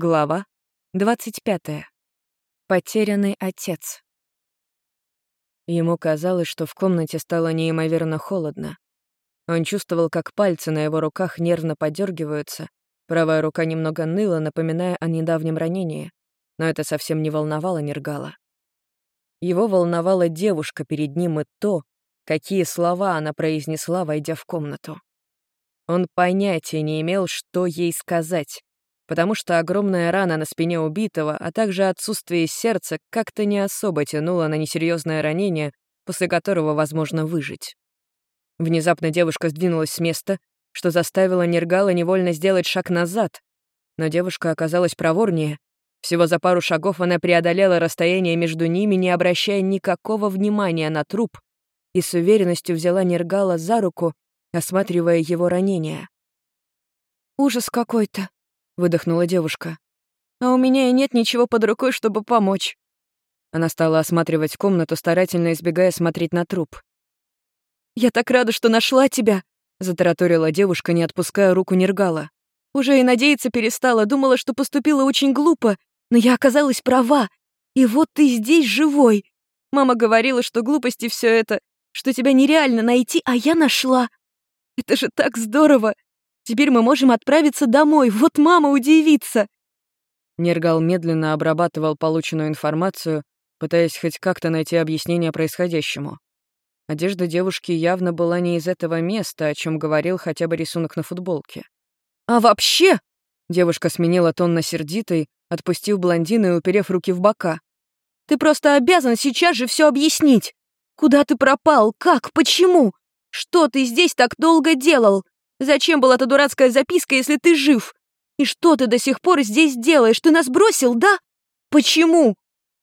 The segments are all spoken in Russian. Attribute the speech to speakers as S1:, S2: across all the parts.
S1: Глава 25. Потерянный отец. Ему казалось, что в комнате стало неимоверно холодно. Он чувствовал, как пальцы на его руках нервно подергиваются, правая рука немного ныла, напоминая о недавнем ранении, но это совсем не волновало Нергала. Его волновала девушка перед ним и то, какие слова она произнесла, войдя в комнату. Он понятия не имел, что ей сказать, потому что огромная рана на спине убитого, а также отсутствие сердца как-то не особо тянуло на несерьезное ранение, после которого возможно выжить. Внезапно девушка сдвинулась с места, что заставило Нергала невольно сделать шаг назад. Но девушка оказалась проворнее. Всего за пару шагов она преодолела расстояние между ними, не обращая никакого внимания на труп, и с уверенностью взяла Нергала за руку, осматривая его ранение. «Ужас какой-то», выдохнула девушка. «А у меня и нет ничего под рукой, чтобы помочь». Она стала осматривать комнату, старательно избегая смотреть на труп. «Я так рада, что нашла тебя!» — затараторила девушка, не отпуская руку Нергала. «Уже и надеяться перестала, думала, что поступила очень глупо, но я оказалась права. И вот ты здесь живой. Мама говорила, что глупости все это, что тебя нереально найти, а я нашла. Это же так здорово! Теперь мы можем отправиться домой, вот мама удивится!» Нергал медленно обрабатывал полученную информацию, пытаясь хоть как-то найти объяснение происходящему. Одежда девушки явно была не из этого места, о чем говорил хотя бы рисунок на футболке. «А вообще...» — девушка сменила тон на сердитый, отпустив блондина и уперев руки в бока. «Ты просто обязан сейчас же все объяснить! Куда ты пропал? Как? Почему? Что ты здесь так долго делал? Зачем была эта дурацкая записка, если ты жив? И что ты до сих пор здесь делаешь? Ты нас бросил, да? Почему?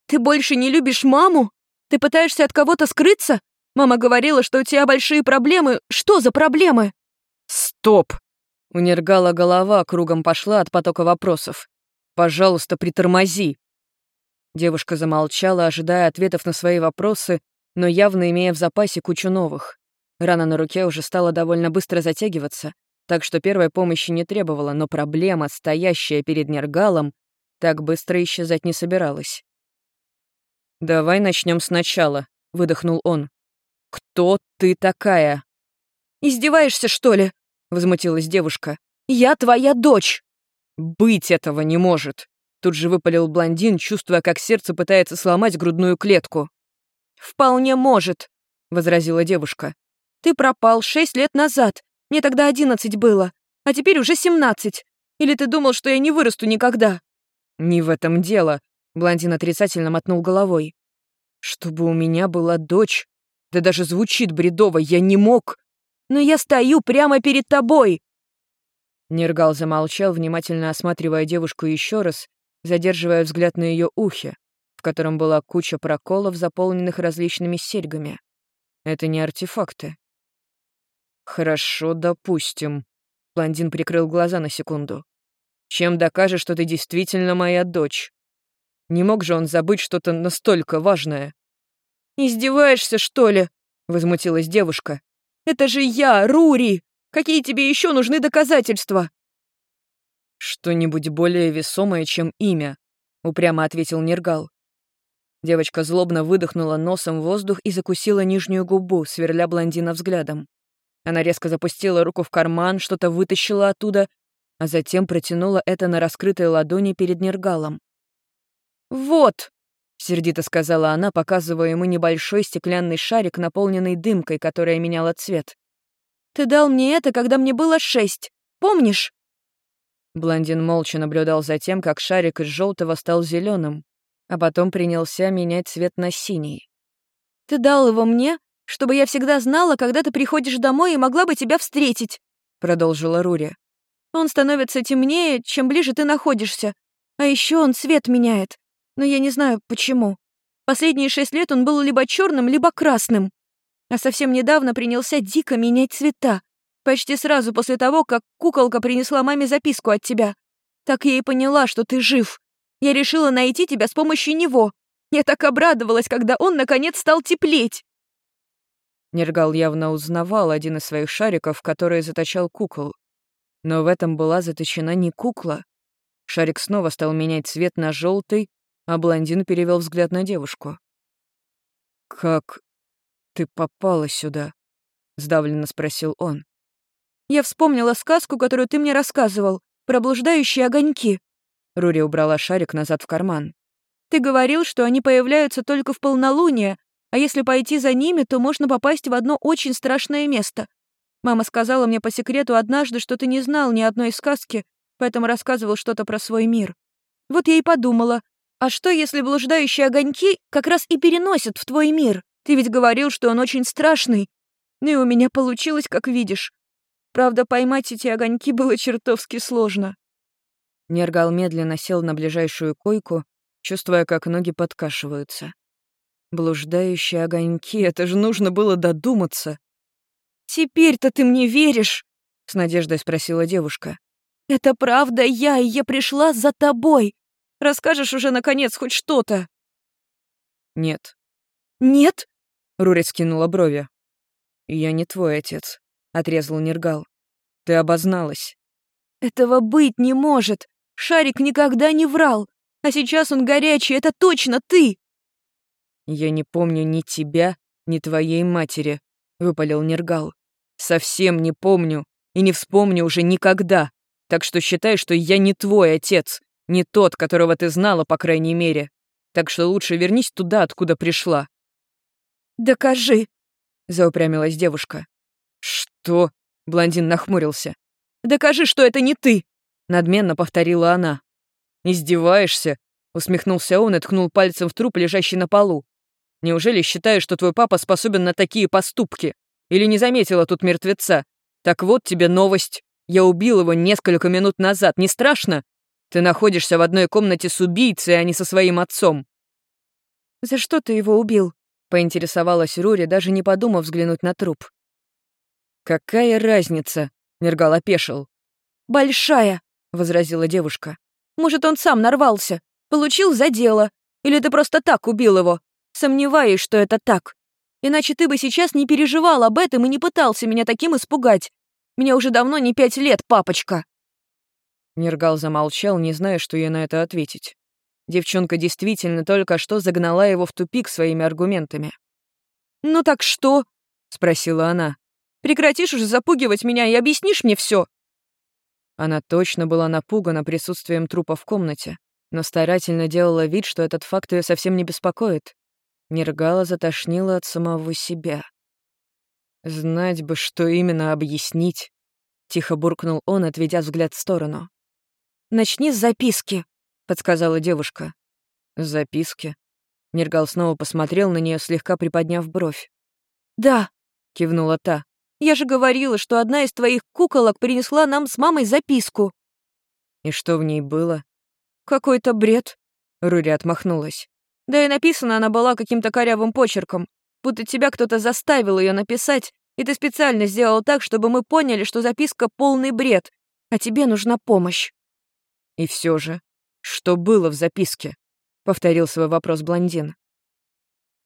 S1: Ты больше не любишь маму? Ты пытаешься от кого-то скрыться? Мама говорила, что у тебя большие проблемы. Что за проблемы? Стоп! У Нергала голова кругом пошла от потока вопросов. Пожалуйста, притормози. Девушка замолчала, ожидая ответов на свои вопросы, но явно имея в запасе кучу новых. Рана на руке уже стала довольно быстро затягиваться, так что первой помощи не требовала, но проблема, стоящая перед Нергалом, так быстро исчезать не собиралась. «Давай начнем сначала», — выдохнул он. «Кто ты такая?» «Издеваешься, что ли?» — возмутилась девушка. «Я твоя дочь!» «Быть этого не может!» Тут же выпалил блондин, чувствуя, как сердце пытается сломать грудную клетку. «Вполне может», — возразила девушка. Ты пропал шесть лет назад. Мне тогда одиннадцать было. А теперь уже семнадцать. Или ты думал, что я не вырасту никогда?» «Не в этом дело», — блондин отрицательно мотнул головой. «Чтобы у меня была дочь. Да даже звучит бредово, я не мог. Но я стою прямо перед тобой!» Нергал замолчал, внимательно осматривая девушку еще раз, задерживая взгляд на ее ухе, в котором была куча проколов, заполненных различными серьгами. Это не артефакты. «Хорошо, допустим». Блондин прикрыл глаза на секунду. «Чем докажешь, что ты действительно моя дочь? Не мог же он забыть что-то настолько важное?» «Издеваешься, что ли?» — возмутилась девушка. «Это же я, Рури! Какие тебе еще нужны доказательства?» «Что-нибудь более весомое, чем имя», — упрямо ответил Нергал. Девочка злобно выдохнула носом воздух и закусила нижнюю губу, сверля блондина взглядом. Она резко запустила руку в карман, что-то вытащила оттуда, а затем протянула это на раскрытой ладони перед Нергалом. «Вот!» — сердито сказала она, показывая ему небольшой стеклянный шарик, наполненный дымкой, которая меняла цвет. «Ты дал мне это, когда мне было шесть. Помнишь?» Блондин молча наблюдал за тем, как шарик из желтого стал зеленым, а потом принялся менять цвет на синий. «Ты дал его мне, чтобы я всегда знала, когда ты приходишь домой и могла бы тебя встретить», — продолжила Рури. «Он становится темнее, чем ближе ты находишься. А еще он цвет меняет. Но я не знаю, почему. Последние шесть лет он был либо черным, либо красным. А совсем недавно принялся дико менять цвета. Почти сразу после того, как куколка принесла маме записку от тебя. Так я и поняла, что ты жив. Я решила найти тебя с помощью него. Я так обрадовалась, когда он, наконец, стал теплеть. Нергал явно узнавал один из своих шариков, который заточал кукол. Но в этом была заточена не кукла. Шарик снова стал менять цвет на желтый, а блондин перевел взгляд на девушку. «Как ты попала сюда?» — сдавленно спросил он.
S2: «Я вспомнила сказку, которую ты мне рассказывал, про блуждающие огоньки».
S1: Рури убрала шарик назад в карман.
S2: «Ты говорил, что они появляются только в полнолуние, а если пойти за ними, то можно попасть в одно очень страшное место. Мама сказала мне по секрету однажды, что ты не знал ни одной сказки, поэтому рассказывал что-то про свой мир. Вот я и подумала, а что, если блуждающие огоньки как раз и переносят в твой мир? Ты ведь говорил, что он очень страшный. Ну и у меня получилось, как видишь. Правда, поймать эти огоньки было чертовски сложно.
S1: Нергал медленно сел на ближайшую койку, чувствуя, как ноги подкашиваются. Блуждающие огоньки, это же нужно было додуматься.
S2: «Теперь-то ты мне веришь?» — с надеждой спросила девушка. «Это правда я, и я пришла за тобой. Расскажешь уже, наконец, хоть что-то?»
S1: «Нет».
S2: «Нет?»
S1: — Рурец кинула брови. «Я не твой отец», — отрезал Нергал. «Ты обозналась».
S2: «Этого быть не может. Шарик никогда не врал. А сейчас он горячий, это точно ты!»
S1: «Я не помню ни тебя, ни твоей матери», — выпалил Нергал. «Совсем не помню и не вспомню уже никогда. Так что считай, что я не твой отец, не тот, которого ты знала, по крайней мере. Так что лучше вернись туда, откуда пришла».
S2: «Докажи», —
S1: заупрямилась девушка. «Что?» — блондин нахмурился.
S2: «Докажи, что это не ты», —
S1: надменно повторила она. «Издеваешься?» — усмехнулся он и ткнул пальцем в труп, лежащий на полу. Неужели считаешь, что твой папа способен на такие поступки? Или не заметила тут мертвеца? Так вот тебе новость. Я убил его несколько минут назад. Не страшно? Ты находишься в одной комнате с убийцей, а не со своим отцом».
S2: «За что ты его убил?» — поинтересовалась Рури, даже не подумав взглянуть на труп.
S1: «Какая разница?» — Нергал опешил.
S2: «Большая», — возразила девушка. «Может, он сам нарвался, получил за дело, или ты просто так убил его? Сомневаюсь, что это так. Иначе ты бы сейчас не переживал об этом и не пытался меня таким испугать. Мне уже давно не пять лет, папочка».
S1: Нергал замолчал, не зная, что ей на это ответить. Девчонка действительно только что загнала его в тупик своими аргументами.
S2: «Ну так что?» — спросила она. «Прекратишь уже запугивать меня и объяснишь мне все.
S1: Она точно была напугана присутствием трупа в комнате, но старательно делала вид, что этот факт ее совсем не беспокоит. Нергала затошнила от самого себя. «Знать бы, что именно объяснить», — тихо буркнул он, отведя взгляд в сторону.
S2: «Начни с записки», — подсказала девушка.
S1: «Записки?» Нергал снова посмотрел на нее, слегка приподняв бровь.
S2: «Да», —
S1: кивнула та.
S2: «Я же говорила, что одна из твоих куколок принесла нам с мамой записку».
S1: «И что в ней было?»
S2: «Какой-то бред», —
S1: Рури отмахнулась.
S2: Да и написана она была каким-то корявым почерком, будто тебя кто-то заставил ее написать, и ты специально сделал так, чтобы мы поняли, что записка — полный бред, а тебе нужна помощь».
S1: «И все же, что было в записке?» — повторил свой вопрос блондин.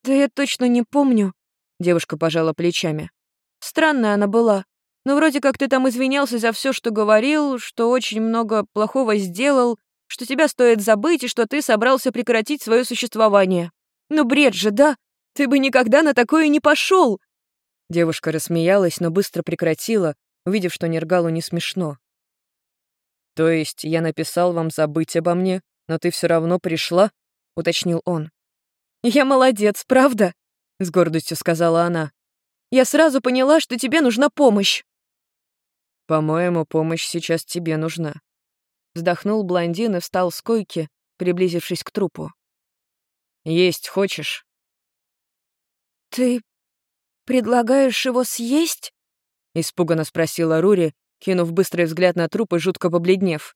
S2: «Да я точно не помню», — девушка пожала плечами. «Странная она была, но вроде как ты там извинялся за все, что говорил, что очень много плохого сделал, что тебя стоит забыть и что ты собрался прекратить свое существование. Ну бред же, да? Ты бы никогда на такое не пошел.
S1: Девушка рассмеялась, но быстро прекратила, увидев, что Нергалу не смешно. «То есть я написал вам забыть обо мне, но ты все равно пришла?» — уточнил он.
S2: «Я молодец, правда?» — с гордостью сказала она. «Я сразу поняла, что тебе нужна помощь».
S1: «По-моему, помощь сейчас тебе нужна», Вздохнул блондин и встал с койки, приблизившись к трупу. «Есть хочешь?»
S2: «Ты предлагаешь его съесть?»
S1: — испуганно спросила Рури, кинув быстрый взгляд на труп и жутко побледнев.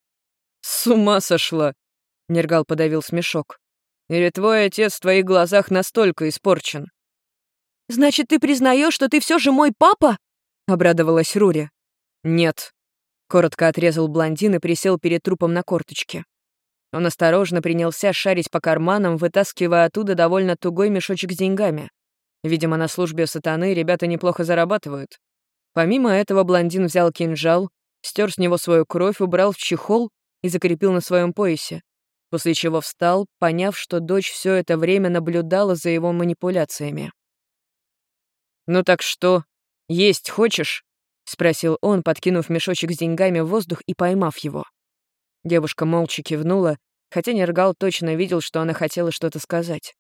S1: «С ума сошла!» — Нергал подавил смешок. «Или твой отец в твоих глазах настолько испорчен?»
S2: «Значит, ты признаешь, что ты все же мой папа?» — обрадовалась Рури.
S1: «Нет», Коротко отрезал блондин и присел перед трупом на корточке. Он осторожно принялся шарить по карманам, вытаскивая оттуда довольно тугой мешочек с деньгами. Видимо, на службе сатаны ребята неплохо зарабатывают. Помимо этого блондин взял кинжал, стер с него свою кровь, убрал в чехол и закрепил на своем поясе, после чего встал, поняв, что дочь все это время наблюдала за его манипуляциями. «Ну так что, есть хочешь?» — спросил он, подкинув мешочек с деньгами в воздух и поймав его. Девушка молча кивнула, хотя Нергал точно видел, что она хотела что-то сказать.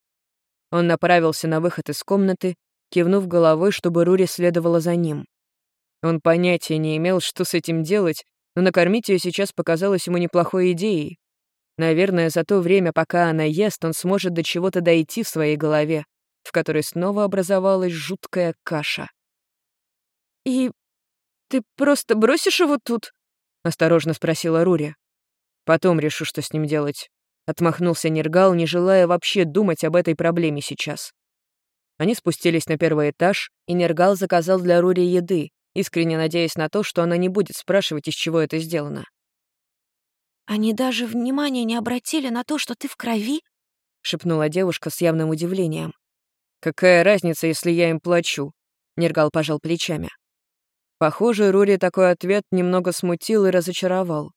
S1: Он направился на выход из комнаты, кивнув головой, чтобы Рури следовала за ним. Он понятия не имел, что с этим делать, но накормить ее сейчас показалось ему неплохой идеей. Наверное, за то время, пока она ест, он сможет до чего-то дойти в своей голове, в которой снова образовалась жуткая каша.
S2: «И ты просто бросишь его тут?» — осторожно спросила Рури.
S1: «Потом решу, что с ним делать», — отмахнулся Нергал, не желая вообще думать об этой проблеме сейчас. Они спустились на первый этаж, и Нергал заказал для Рури еды, искренне надеясь на то, что она не будет спрашивать, из чего это сделано.
S2: «Они даже внимания не обратили на то, что ты в крови?» — шепнула девушка с явным удивлением.
S1: «Какая разница, если я им плачу?» — Нергал пожал плечами. Похоже, Рури такой ответ немного смутил и разочаровал.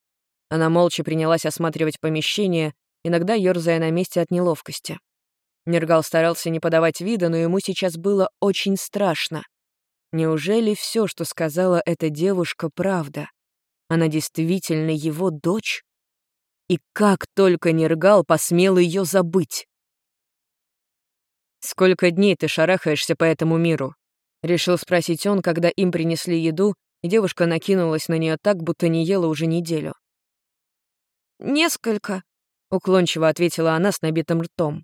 S1: Она молча принялась осматривать помещение, иногда ёрзая на месте от неловкости. Нергал старался не подавать вида, но ему сейчас было очень страшно. Неужели все, что сказала эта девушка, правда? Она действительно его дочь? И как только Нергал посмел ее забыть? «Сколько дней ты шарахаешься по этому миру?» — решил спросить он, когда им принесли еду, и девушка накинулась на нее так, будто не ела уже неделю.
S2: «Несколько», —
S1: уклончиво ответила она с набитым ртом.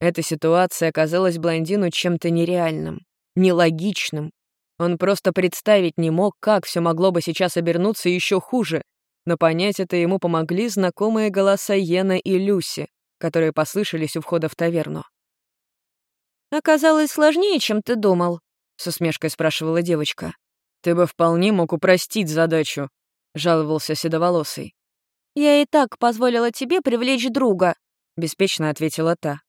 S1: Эта ситуация оказалась блондину чем-то нереальным, нелогичным. Он просто представить не мог, как все могло бы сейчас обернуться еще хуже, но понять это ему помогли знакомые голоса Йена и Люси, которые послышались у входа в таверну.
S2: «Оказалось сложнее, чем ты думал», —
S1: с усмешкой спрашивала девочка. «Ты бы вполне мог упростить задачу», — жаловался Седоволосый.
S2: «Я и так позволила тебе привлечь друга», —
S1: беспечно ответила та.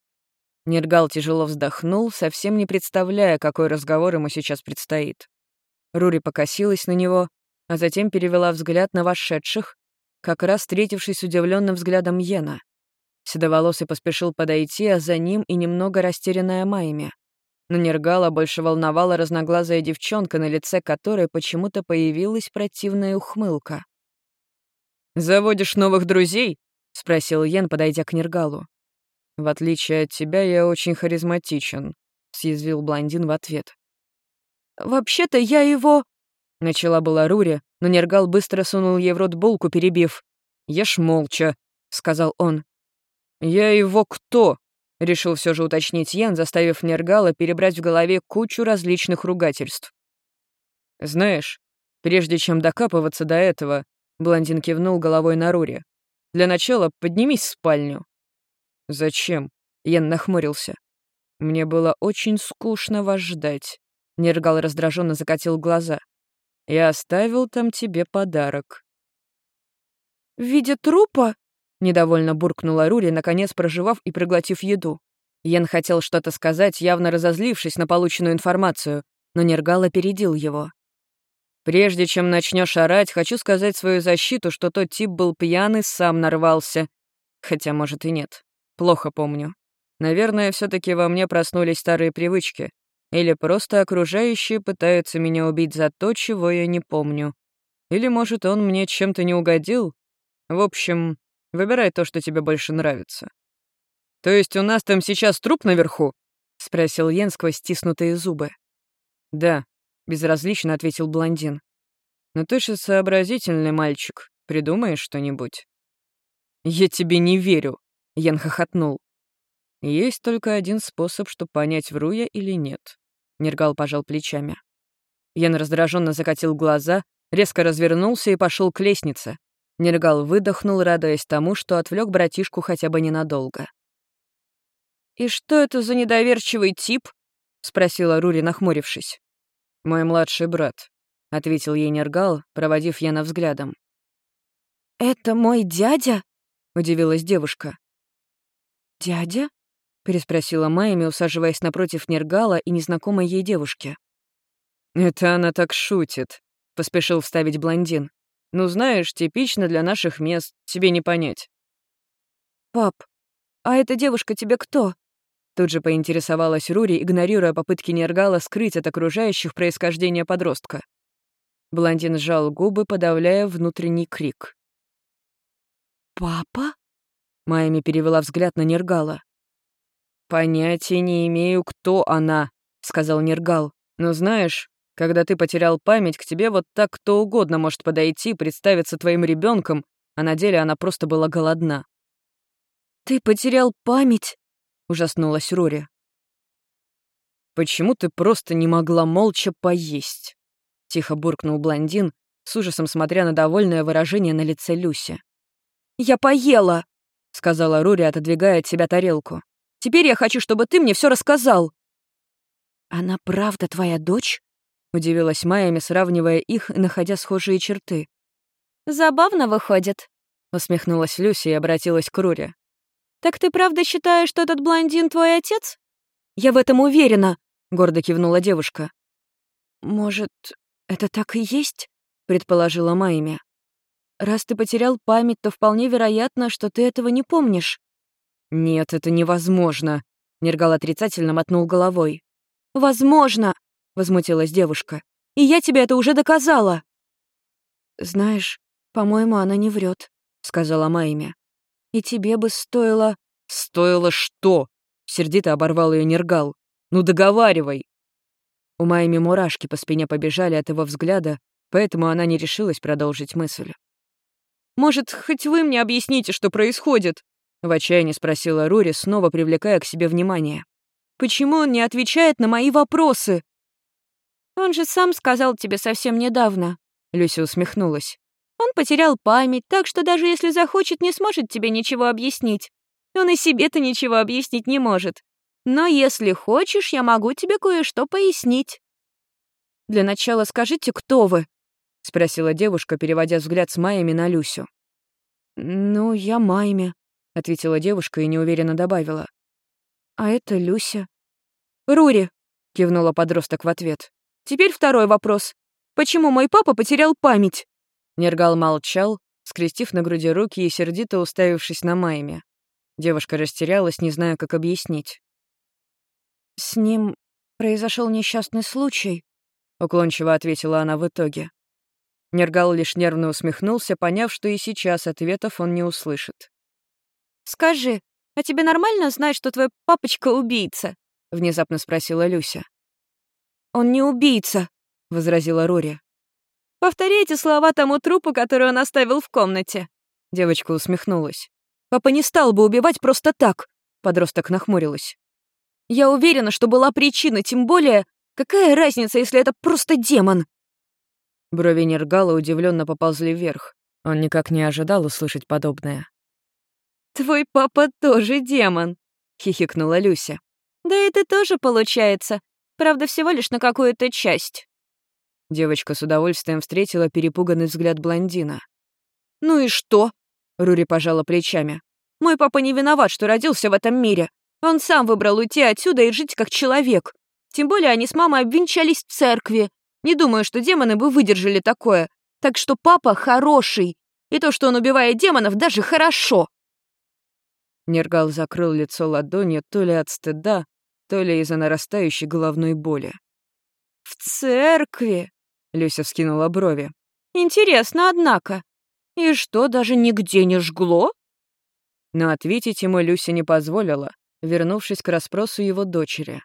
S1: Нергал тяжело вздохнул, совсем не представляя, какой разговор ему сейчас предстоит. Рури покосилась на него, а затем перевела взгляд на вошедших, как раз встретившись с удивленным взглядом Йена. Седоволосый поспешил подойти, а за ним и немного растерянная Майми. Но Нергала больше волновала разноглазая девчонка, на лице которой почему-то появилась противная ухмылка. «Заводишь новых друзей?» — спросил Йен, подойдя к Нергалу. «В отличие от тебя, я очень харизматичен», — съязвил блондин в ответ.
S2: «Вообще-то я его...»
S1: — начала была Рури, но Нергал быстро сунул ей в рот булку, перебив. «Ешь молча», — сказал он. «Я его кто?» — решил все же уточнить Ян, заставив Нергала перебрать в голове кучу различных ругательств. «Знаешь, прежде чем докапываться до этого», — блондин кивнул головой на Рури, «для начала поднимись в спальню». «Зачем?» — Ян нахмурился. «Мне было очень скучно вас ждать». Нергал раздраженно закатил глаза. «Я оставил там тебе подарок».
S2: «В виде трупа?»
S1: — недовольно буркнула Рури, наконец проживав и проглотив еду. Ян хотел что-то сказать, явно разозлившись на полученную информацию, но Нергал опередил его. «Прежде чем начнешь орать, хочу сказать свою защиту, что тот тип был пьяный, сам нарвался. Хотя, может, и нет. Плохо помню. Наверное, все таки во мне проснулись старые привычки. Или просто окружающие пытаются меня убить за то, чего я не помню. Или, может, он мне чем-то не угодил? В общем, выбирай то, что тебе больше нравится. «То есть у нас там сейчас труп наверху?» — спросил Йен сквозь стиснутые зубы. «Да», — безразлично ответил блондин. «Но ты же сообразительный мальчик. Придумаешь что-нибудь?» «Я тебе не верю», Ян хохотнул. «Есть только один способ, чтобы понять, вру я или нет». Нергал пожал плечами. Ян раздраженно закатил глаза, резко развернулся и пошел к лестнице. Нергал выдохнул, радуясь тому, что отвлек братишку хотя бы ненадолго.
S2: «И что это за недоверчивый тип?» — спросила Рури, нахмурившись.
S1: «Мой младший брат», — ответил ей Нергал, проводив Яна взглядом.
S2: «Это мой дядя?»
S1: — удивилась девушка.
S2: «Дядя?»
S1: — переспросила Майми, усаживаясь напротив Нергала и незнакомой ей девушки. «Это она так шутит», — поспешил вставить блондин. Ну, знаешь, типично для наших мест, тебе не понять».
S2: «Пап, а эта девушка тебе кто?»
S1: Тут же поинтересовалась Рури, игнорируя попытки Нергала скрыть от окружающих происхождение подростка. Блондин сжал губы, подавляя внутренний крик.
S2: «Папа?»
S1: Майми перевела взгляд на Нергала. «Понятия не имею, кто она», — сказал Нергал. «Но знаешь, когда ты потерял память, к тебе вот так кто угодно может подойти, представиться твоим ребенком, а на деле она просто была голодна».
S2: «Ты потерял память?» — ужаснулась Рори.
S1: «Почему ты просто не могла молча поесть?» — тихо буркнул блондин, с ужасом смотря на довольное выражение на лице Люси.
S2: «Я поела!»
S1: — сказала Рури, отодвигая от себя тарелку.
S2: «Теперь я хочу, чтобы ты мне все рассказал!»
S1: «Она правда твоя дочь?» — удивилась Майами, сравнивая их находя схожие черты.
S2: «Забавно выходит», —
S1: усмехнулась Люси и обратилась к Рури.
S2: «Так ты правда считаешь, что этот блондин твой отец?» «Я в этом уверена», — гордо кивнула девушка.
S1: «Может, это так и есть?» — предположила Майми. Раз ты потерял память, то вполне вероятно, что ты этого не помнишь». «Нет, это невозможно», — Нергал отрицательно мотнул головой.
S2: «Возможно», — возмутилась девушка. «И я тебе это уже доказала».
S1: «Знаешь, по-моему, она не врет, сказала Майми. «И тебе бы стоило...» «Стоило что?» — сердито оборвал ее Нергал. «Ну договаривай!» У Майми мурашки по спине побежали от его взгляда, поэтому она не решилась продолжить мысль.
S2: Может, хоть вы мне объясните, что происходит?»
S1: В отчаянии спросила Рури, снова привлекая к себе внимание.
S2: «Почему он не отвечает на мои вопросы?» «Он же сам сказал тебе совсем недавно», — Люся усмехнулась. «Он потерял память, так что даже если захочет, не сможет тебе ничего объяснить. Он и себе-то ничего объяснить не может. Но если хочешь, я могу тебе кое-что пояснить». «Для начала скажите, кто вы?» — спросила девушка, переводя взгляд с Майями на Люсю.
S1: «Ну, я Майми», — ответила девушка и неуверенно добавила. «А это Люся».
S2: «Рури», — кивнула подросток в ответ. «Теперь второй вопрос. Почему мой папа потерял память?»
S1: Нергал молчал, скрестив на груди руки и сердито уставившись на Майме. Девушка растерялась, не зная, как объяснить.
S2: «С ним произошел несчастный случай», —
S1: уклончиво ответила она в итоге. Нергал лишь нервно усмехнулся, поняв, что и сейчас ответов он не услышит.
S2: «Скажи, а тебе нормально знать, что твой папочка убийца?»
S1: — внезапно спросила Люся.
S2: «Он не убийца», — возразила Рори. «Повторяйте слова тому трупу, который он оставил в комнате».
S1: Девочка усмехнулась.
S2: «Папа не стал бы убивать просто так», — подросток нахмурилась. «Я уверена, что была причина, тем более, какая разница, если это просто демон?»
S1: Брови Нергала удивленно поползли вверх. Он никак не ожидал услышать подобное.
S2: «Твой папа тоже демон», — хихикнула Люся. «Да и ты тоже, получается. Правда, всего лишь на какую-то часть».
S1: Девочка с удовольствием встретила перепуганный взгляд блондина.
S2: «Ну и что?» — Рури пожала плечами. «Мой папа не виноват, что родился в этом мире. Он сам выбрал уйти отсюда и жить как человек. Тем более они с мамой обвенчались в церкви. Не думаю, что демоны бы выдержали такое. Так что папа хороший. И то, что он убивает демонов, даже хорошо.
S1: Нергал закрыл лицо ладонью то ли от стыда, то ли из-за нарастающей головной боли.
S2: «В церкви?» — Люся вскинула брови. «Интересно, однако. И что, даже нигде не жгло?»
S1: Но ответить ему Люся не позволила, вернувшись к расспросу его дочери.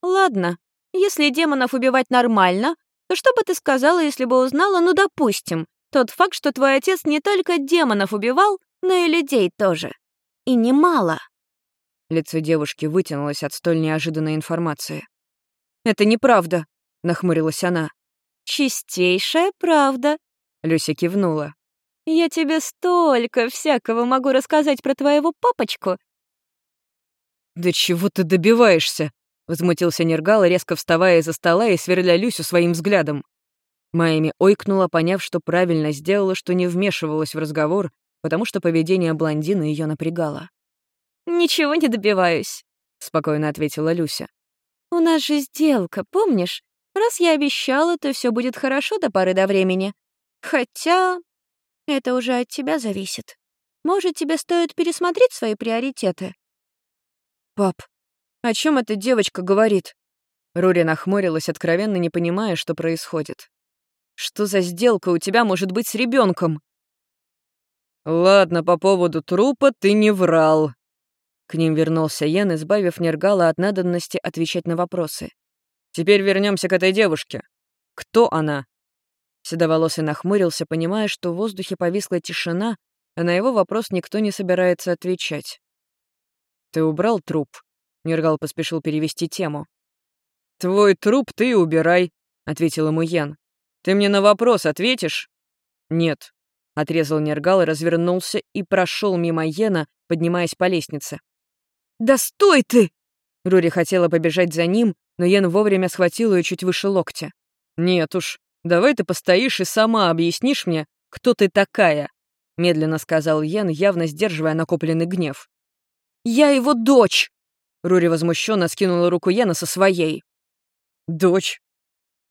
S2: «Ладно, если демонов убивать нормально, то что бы ты сказала, если бы узнала, ну, допустим, тот факт, что твой отец не только демонов убивал, но и людей тоже. И немало.
S1: Лицо девушки вытянулось от столь неожиданной информации.
S2: «Это неправда», — нахмурилась она. «Чистейшая правда», — Люся кивнула. «Я тебе столько всякого могу рассказать про твоего папочку».
S1: «Да чего ты добиваешься?» Возмутился Нергал, резко вставая из-за стола и сверля Люсю своим взглядом. Майми ойкнула, поняв, что правильно сделала, что не вмешивалась в разговор, потому что поведение блондина ее напрягало.
S2: «Ничего не добиваюсь», — спокойно ответила Люся. «У нас же сделка, помнишь? Раз я обещала, то все будет хорошо до поры до времени. Хотя Это уже от тебя зависит. Может, тебе стоит пересмотреть свои приоритеты?
S1: Пап, о чем эта девочка говорит? Рури нахмурилась, откровенно не понимая, что происходит. Что за сделка у тебя может быть с ребенком? Ладно, по поводу трупа ты не врал. К ним вернулся Йен, избавив Нергала от надобности отвечать на вопросы. Теперь вернемся к этой девушке. Кто она? Седоволосый нахмурился, понимая, что в воздухе повисла тишина, а на его вопрос никто не собирается отвечать. «Ты убрал труп?» — Нергал поспешил перевести тему. «Твой труп ты убирай», — ответил ему Ян. «Ты мне на вопрос ответишь?» «Нет», — отрезал Нергал, развернулся и прошел мимо Йена, поднимаясь по лестнице.
S2: «Да стой ты!»
S1: Рури хотела побежать за ним, но Йен вовремя схватил ее чуть выше локтя. «Нет уж, давай ты постоишь и сама объяснишь мне, кто ты такая», — медленно сказал Йен, явно сдерживая накопленный гнев.
S2: «Я его дочь!»
S1: Рури возмущенно скинула руку Йена со своей. «Дочь?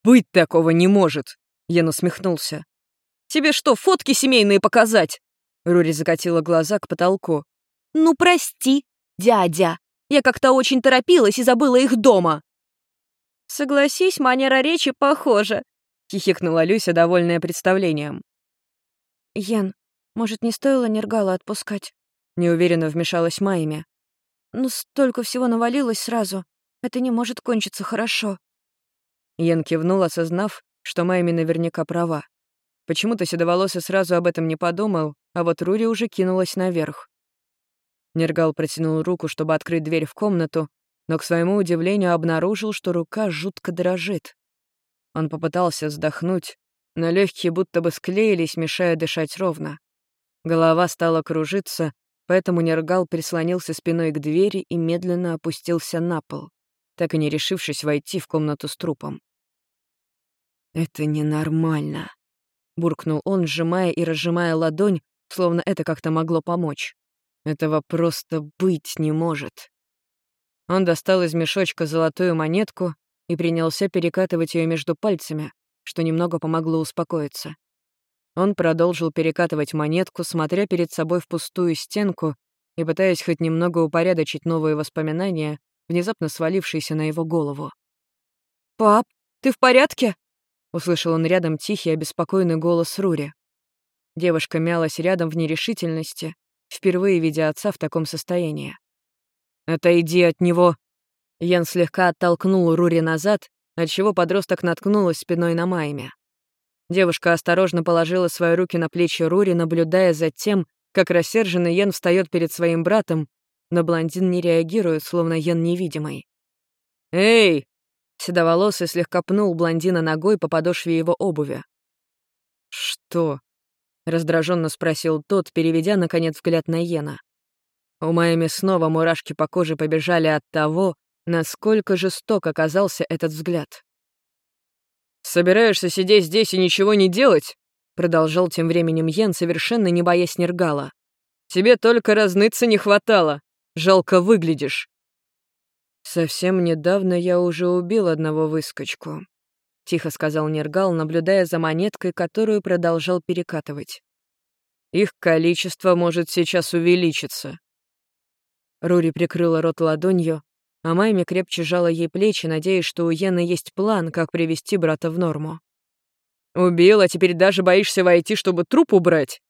S1: Быть такого не может!» Йен усмехнулся. «Тебе что, фотки семейные показать?» Рури закатила глаза к потолку.
S2: «Ну, прости, дядя. Я как-то очень торопилась и забыла их дома».
S1: «Согласись, манера речи похожа», — хихикнула Люся, довольная представлением.
S2: «Ян, может, не стоило Нергала отпускать?»
S1: Неуверенно вмешалась Майми.
S2: «Ну, столько всего навалилось сразу. Это не может кончиться хорошо».
S1: Ян кивнул, осознав, что Майми наверняка права. Почему-то Седоволосый сразу об этом не подумал, а вот Рури уже кинулась наверх. Нергал протянул руку, чтобы открыть дверь в комнату, но, к своему удивлению, обнаружил, что рука жутко дрожит. Он попытался вздохнуть, но легкие будто бы склеились, мешая дышать ровно. Голова стала кружиться, поэтому Нергал прислонился спиной к двери и медленно опустился на пол, так и не решившись войти в комнату с трупом. «Это ненормально», — буркнул он, сжимая и разжимая ладонь, словно это как-то могло помочь. «Этого просто быть не может». Он достал из мешочка золотую монетку и принялся перекатывать ее между пальцами, что немного помогло успокоиться. Он продолжил перекатывать монетку, смотря перед собой в пустую стенку и пытаясь хоть немного упорядочить новые воспоминания, внезапно свалившиеся на его голову.
S2: «Пап, ты в порядке?»
S1: — услышал он рядом тихий, обеспокоенный голос Рури. Девушка мялась рядом в нерешительности, впервые видя отца в таком состоянии. «Отойди от него!» Ян слегка оттолкнул Рури назад, отчего подросток наткнулась спиной на Майме. Девушка осторожно положила свои руки на плечи Рури, наблюдая за тем, как рассерженный Ян встает перед своим братом, но блондин не реагирует, словно Ян невидимый. «Эй!» — седоволосый слегка пнул блондина ногой по подошве его обуви. «Что?» — раздраженно спросил тот, переведя, наконец, взгляд на Йена. У Майами снова мурашки по коже побежали от того, насколько жесток оказался этот взгляд. «Собираешься сидеть здесь и ничего не делать?» Продолжал тем временем Йен, совершенно не боясь Нергала. «Тебе только разныться не хватало. Жалко выглядишь». «Совсем недавно я уже убил одного выскочку», — тихо сказал Нергал, наблюдая за монеткой, которую продолжал перекатывать. «Их количество может сейчас увеличиться. Рури прикрыла рот ладонью, а Майми крепче жала ей плечи, надеясь, что у Йены есть план, как привести брата в норму. «Убил, а теперь даже боишься войти, чтобы труп убрать?»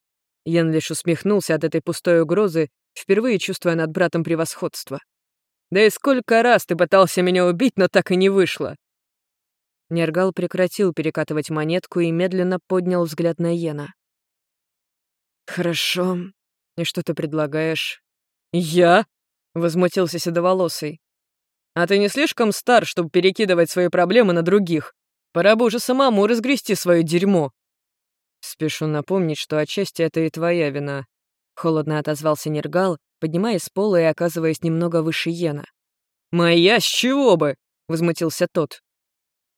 S1: Йен лишь усмехнулся от этой пустой угрозы, впервые чувствуя над братом превосходство. «Да и сколько раз ты пытался меня убить, но так и не вышло!» Нергал прекратил перекатывать монетку и медленно поднял взгляд на Йена. «Хорошо. И что ты предлагаешь?» «Я?» возмутился седоволосый. «А ты не слишком стар, чтобы перекидывать свои проблемы на других? Пора бы уже самому разгрести свое дерьмо». «Спешу напомнить, что отчасти это и твоя вина», — холодно отозвался Нергал, поднимаясь с пола и оказываясь немного выше Йена. «Моя с чего бы?» — возмутился тот.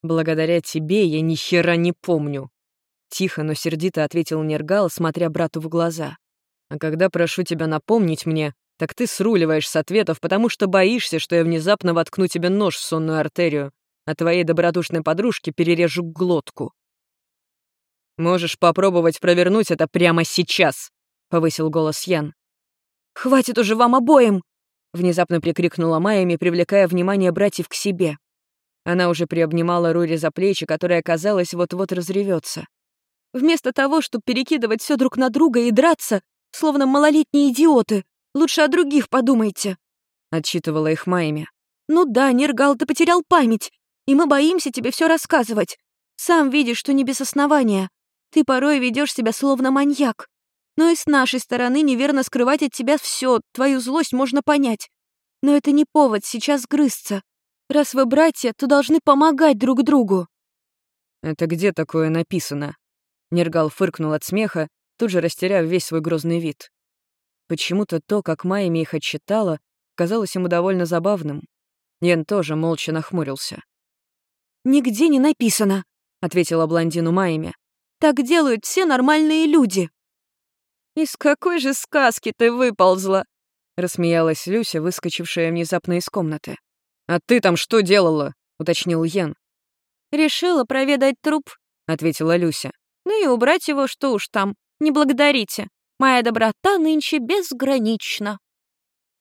S1: «Благодаря тебе я ни хера не помню», — тихо, но сердито ответил Нергал, смотря брату в глаза. «А когда прошу тебя напомнить мне, так ты сруливаешь с ответов, потому что боишься, что я внезапно воткну тебе нож в сонную артерию, а твоей добродушной подружке перережу глотку. «Можешь попробовать провернуть это прямо сейчас», — повысил голос Ян.
S2: «Хватит уже вам обоим!» — внезапно прикрикнула Майами, привлекая внимание братьев к себе. Она уже приобнимала Рури за плечи, которая, казалось, вот-вот разревется. «Вместо того, чтобы перекидывать все друг на друга и драться, словно малолетние идиоты, лучше о других подумайте», — отчитывала их Майами. «Ну да, Нергал, ты потерял память, и мы боимся тебе все рассказывать. Сам видишь, что не без основания. Ты порой ведешь себя словно маньяк. Но и с нашей стороны неверно скрывать от тебя все, твою злость можно понять. Но это не повод сейчас грызться. Раз вы братья, то должны помогать друг другу».
S1: «Это где такое написано?» Нергал фыркнул от смеха, тут же растеряв весь свой грозный вид. Почему-то то, как Майя их отчитала, казалось ему довольно забавным. Йен тоже молча нахмурился.
S2: «Нигде не написано», — ответила блондину Майями. «Так делают все нормальные люди».
S1: «Из какой же сказки ты выползла?» — рассмеялась Люся, выскочившая внезапно из комнаты. «А ты там что делала?» — уточнил Йен.
S2: «Решила проведать труп», — ответила Люся. «Ну и убрать его, что уж там. Не благодарите. Моя доброта нынче безгранична».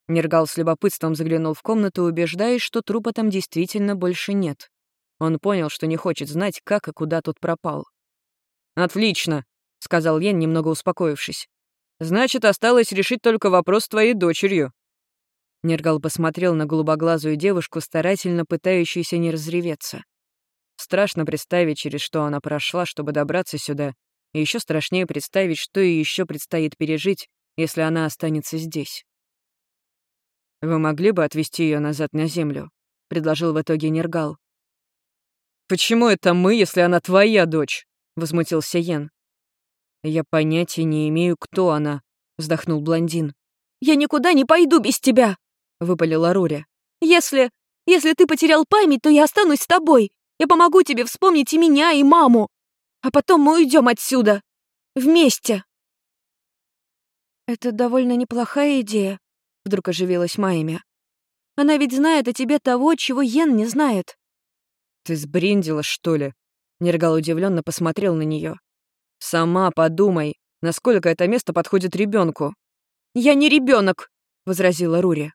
S1: Нергал с любопытством заглянул в комнату, убеждаясь, что трупа там действительно больше нет. Он понял, что не хочет знать, как и куда тут пропал. «Отлично», — сказал Йен, немного успокоившись. «Значит, осталось решить только вопрос с твоей дочерью». Нергал посмотрел на голубоглазую девушку, старательно пытающуюся не разреветься. Страшно представить, через что она прошла, чтобы добраться сюда, и еще страшнее представить, что ей еще предстоит пережить, если она останется здесь. «Вы могли бы отвезти ее назад на землю?» — предложил в итоге Нергал. «Почему это мы, если она твоя дочь?» — возмутился Йен. «Я понятия не имею, кто она», — вздохнул блондин.
S2: «Я никуда не пойду без тебя», — выпалила Рури. «Если... если ты потерял память, то я останусь с тобой. Я помогу тебе вспомнить и меня, и маму. А потом мы уйдем отсюда. Вместе». «Это довольно неплохая идея», — вдруг оживилась Майя. «Она ведь знает о тебе того, чего Йен не знает».
S1: «Ты сбрендила, что ли?» Нергал удивленно посмотрел на нее. «Сама подумай, насколько это место подходит ребенку.
S2: «Я не ребенок, возразила Рури.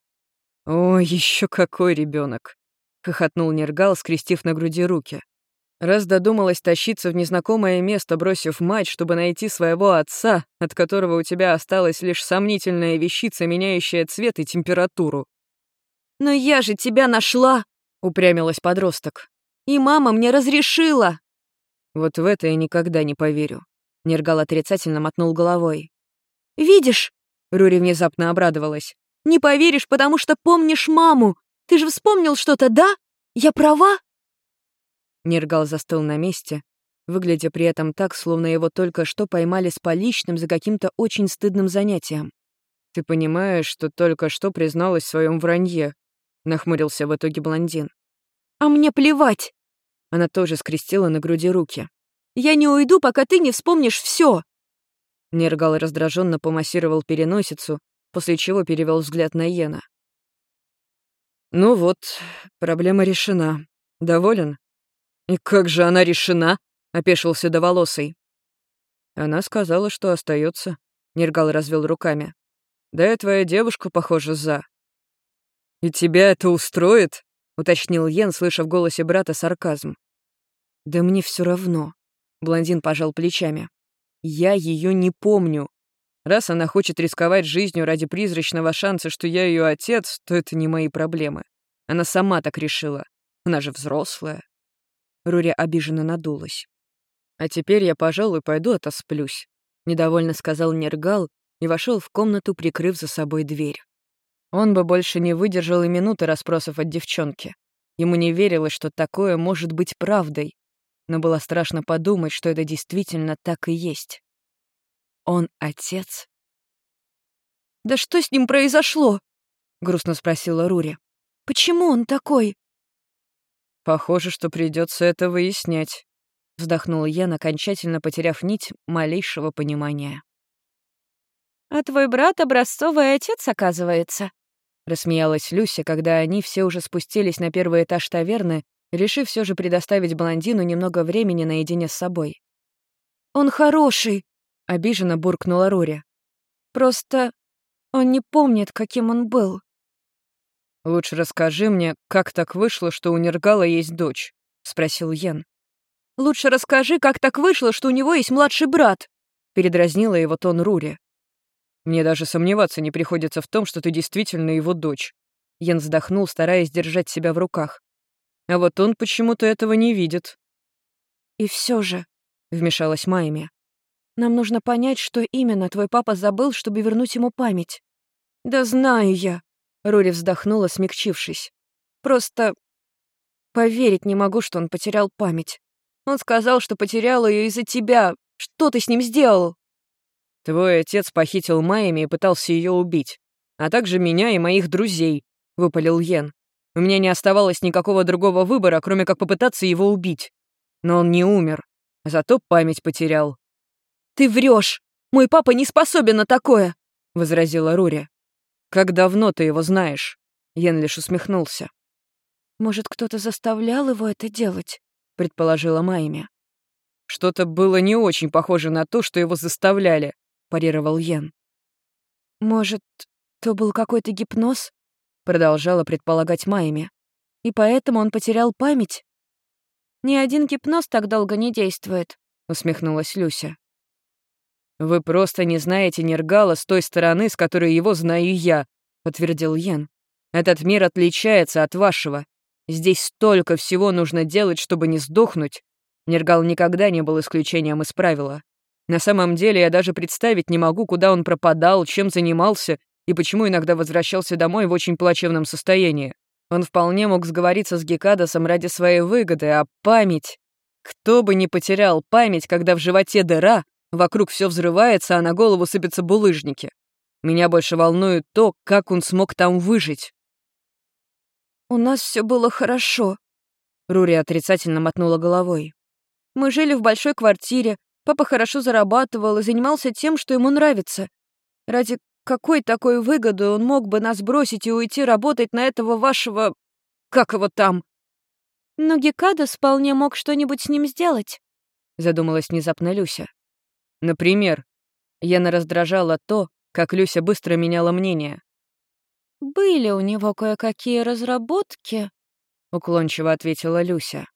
S1: «О, еще какой ребенок! хохотнул Нергал, скрестив на груди руки. Раз додумалась тащиться в незнакомое место, бросив мать, чтобы найти своего отца, от которого у тебя осталась лишь сомнительная вещица, меняющая цвет и температуру.
S2: «Но я же тебя нашла!» — упрямилась подросток. И мама мне разрешила!»
S1: «Вот в это я никогда не поверю», — Нергал отрицательно мотнул головой.
S2: «Видишь?» — Рури внезапно обрадовалась. «Не поверишь, потому что помнишь маму. Ты же вспомнил что-то, да? Я права?»
S1: Нергал застыл на месте, выглядя при этом так, словно его только что поймали с поличным за каким-то очень стыдным занятием. «Ты понимаешь, что только что призналась в своем вранье?» — нахмурился в итоге блондин.
S2: «А мне плевать!»
S1: Она тоже скрестила на груди руки.
S2: «Я не уйду, пока ты не вспомнишь все.
S1: Нергал раздраженно помассировал переносицу, после чего перевел взгляд на Йена. «Ну вот, проблема решена. Доволен?» «И как же она решена?» — опешил седоволосый. Она сказала, что остается. Нергал развел руками. «Да и твоя девушка, похоже, за». «И тебя это устроит?» — уточнил Йен, слыша в голосе брата сарказм. «Да мне все равно», — блондин пожал плечами. «Я ее не помню. Раз она хочет рисковать жизнью ради призрачного шанса, что я ее отец, то это не мои проблемы. Она сама так решила. Она же взрослая». Рури обиженно надулась. «А теперь я, пожалуй, пойду отосплюсь», — недовольно сказал Нергал и вошел в комнату, прикрыв за собой дверь. Он бы больше не выдержал и минуты расспросов от девчонки. Ему не верилось, что такое может быть правдой, но было страшно подумать, что это действительно так и есть. Он отец?
S2: «Да что с ним произошло?» — грустно спросила Рури. «Почему он такой?»
S1: «Похоже, что придется это выяснять», — вздохнула я, окончательно потеряв нить малейшего понимания.
S2: «А твой брат образцовый отец, оказывается», Рассмеялась Люся, когда они все уже спустились на первый этаж таверны, решив все же предоставить блондину немного времени наедине с собой. Он хороший», — обиженно буркнула Рури. «Просто он не помнит, каким он был».
S1: «Лучше расскажи мне, как так вышло, что у Нергала есть дочь?» — спросил Йен.
S2: «Лучше расскажи, как так вышло, что у него есть младший брат», — передразнила его тон Рури.
S1: «Мне даже сомневаться не приходится в том, что ты действительно его дочь». Йен вздохнул, стараясь держать себя в руках. А вот он почему-то этого не видит.
S2: «И все же», — вмешалась Майми, — «нам нужно понять, что именно твой папа забыл, чтобы вернуть ему память». «Да знаю я», Рури вздохнула, смягчившись. «Просто поверить не могу, что он потерял память. Он сказал, что потерял ее из-за тебя. Что ты с ним сделал?»
S1: «Твой отец похитил Майами и пытался ее убить, а также меня и моих друзей», — выпалил Йен. «У меня не оставалось никакого другого выбора, кроме как попытаться его убить. Но он не умер, зато память потерял».
S2: «Ты врешь! Мой папа не способен на такое!» — возразила Рури.
S1: «Как давно ты его знаешь?» Йен лишь усмехнулся.
S2: «Может, кто-то заставлял его это делать?» — предположила Майми.
S1: «Что-то было не очень похоже на то, что его заставляли», — парировал Йен.
S2: «Может, то был какой-то гипноз?» — продолжала предполагать Майми. «И поэтому он потерял память?» «Ни один гипноз так долго не действует», — усмехнулась Люся.
S1: «Вы просто не знаете Нергала с той стороны, с которой его знаю я», — подтвердил Йен. «Этот мир отличается от вашего. Здесь столько всего нужно делать, чтобы не сдохнуть. Нергал никогда не был исключением из правила. На самом деле я даже представить не могу, куда он пропадал, чем занимался и почему иногда возвращался домой в очень плачевном состоянии. Он вполне мог сговориться с Гекадосом ради своей выгоды, а память... Кто бы не потерял память, когда в животе дыра, Вокруг все взрывается, а на голову сыпятся булыжники. Меня больше волнует то, как он смог там выжить.
S2: «У нас все было хорошо», — Рури отрицательно мотнула головой. «Мы жили в большой квартире, папа хорошо зарабатывал и занимался тем, что ему нравится. Ради какой такой выгоды он мог бы нас бросить и уйти работать на этого вашего... как его там?» «Но Гекадас вполне мог что-нибудь с ним сделать», — задумалась внезапно Люся.
S1: Например, Яна раздражала то, как Люся быстро меняла мнение.
S2: «Были у него кое-какие разработки», — уклончиво ответила Люся.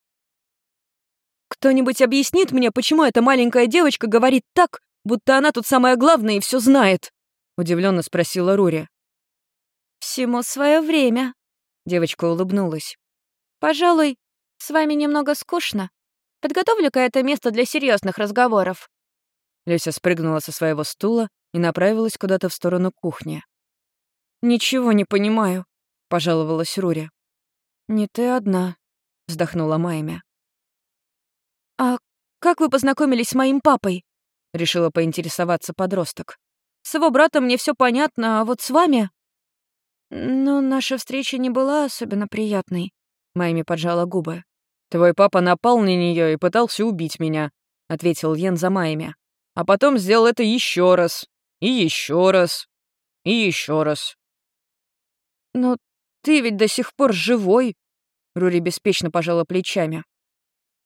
S2: «Кто-нибудь объяснит мне, почему эта маленькая девочка говорит так, будто она тут самая главная и все знает?» — удивленно спросила Рури. «Всему свое время», — девочка улыбнулась. «Пожалуй, с вами немного скучно. Подготовлю-ка это место для серьезных разговоров».
S1: Люся спрыгнула со своего стула и направилась куда-то в сторону кухни.
S2: «Ничего не понимаю», — пожаловалась Рури. «Не ты одна», — вздохнула Майя. «А как вы познакомились с моим папой?» — решила поинтересоваться подросток. «С его братом мне все понятно, а вот с вами...» «Ну, наша встреча не была особенно приятной», — Майми поджала губы.
S1: «Твой папа напал на нее и пытался убить меня», — ответил Йен за Майями а потом сделал это еще раз, и еще раз, и еще раз.
S2: «Но ты ведь до сих пор живой», — Рури беспечно пожала плечами.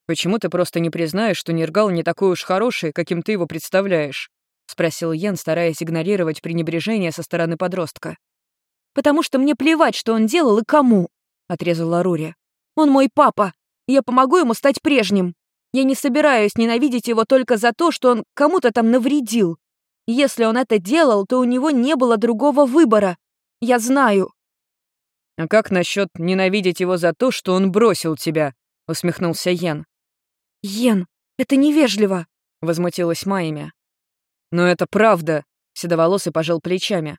S1: «Почему ты просто не признаешь, что Нергал не такой уж хороший, каким ты его представляешь?» — спросил Йен, стараясь игнорировать пренебрежение со стороны подростка.
S2: «Потому что мне плевать, что он делал и кому», — отрезала Рури. «Он мой папа, я помогу ему стать прежним». Я не собираюсь ненавидеть его только за то, что он кому-то там навредил. Если он это делал, то у него не было другого выбора. Я знаю».
S1: «А как насчет ненавидеть его за то, что он бросил тебя?» — усмехнулся Йен.
S2: «Йен, это невежливо», — возмутилась Майя.
S1: «Но это правда», — Седоволосый пожал плечами.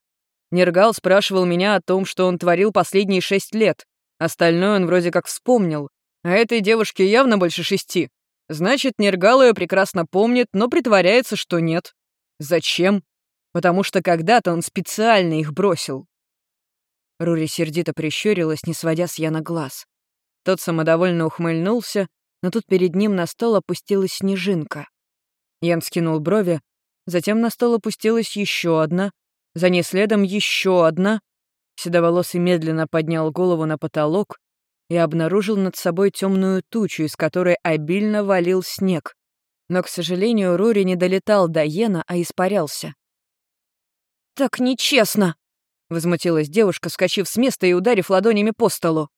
S1: Нергал спрашивал меня о том, что он творил последние шесть лет. Остальное он вроде как вспомнил. А этой девушке явно больше шести. Значит, Нергал ее прекрасно помнит, но притворяется, что нет. Зачем? Потому что когда-то он специально их бросил. Рури сердито прищурилась, не сводя с Яна глаз. Тот самодовольно ухмыльнулся, но тут перед ним на стол опустилась снежинка. Ян скинул брови, затем на стол опустилась еще одна, за ней следом еще одна. Седоволосый медленно поднял голову на потолок, и обнаружил над собой темную тучу, из которой обильно валил снег. Но, к сожалению, Рури не долетал до Йена, а испарялся.
S2: «Так нечестно!» — возмутилась девушка, вскочив с места и ударив ладонями по столу.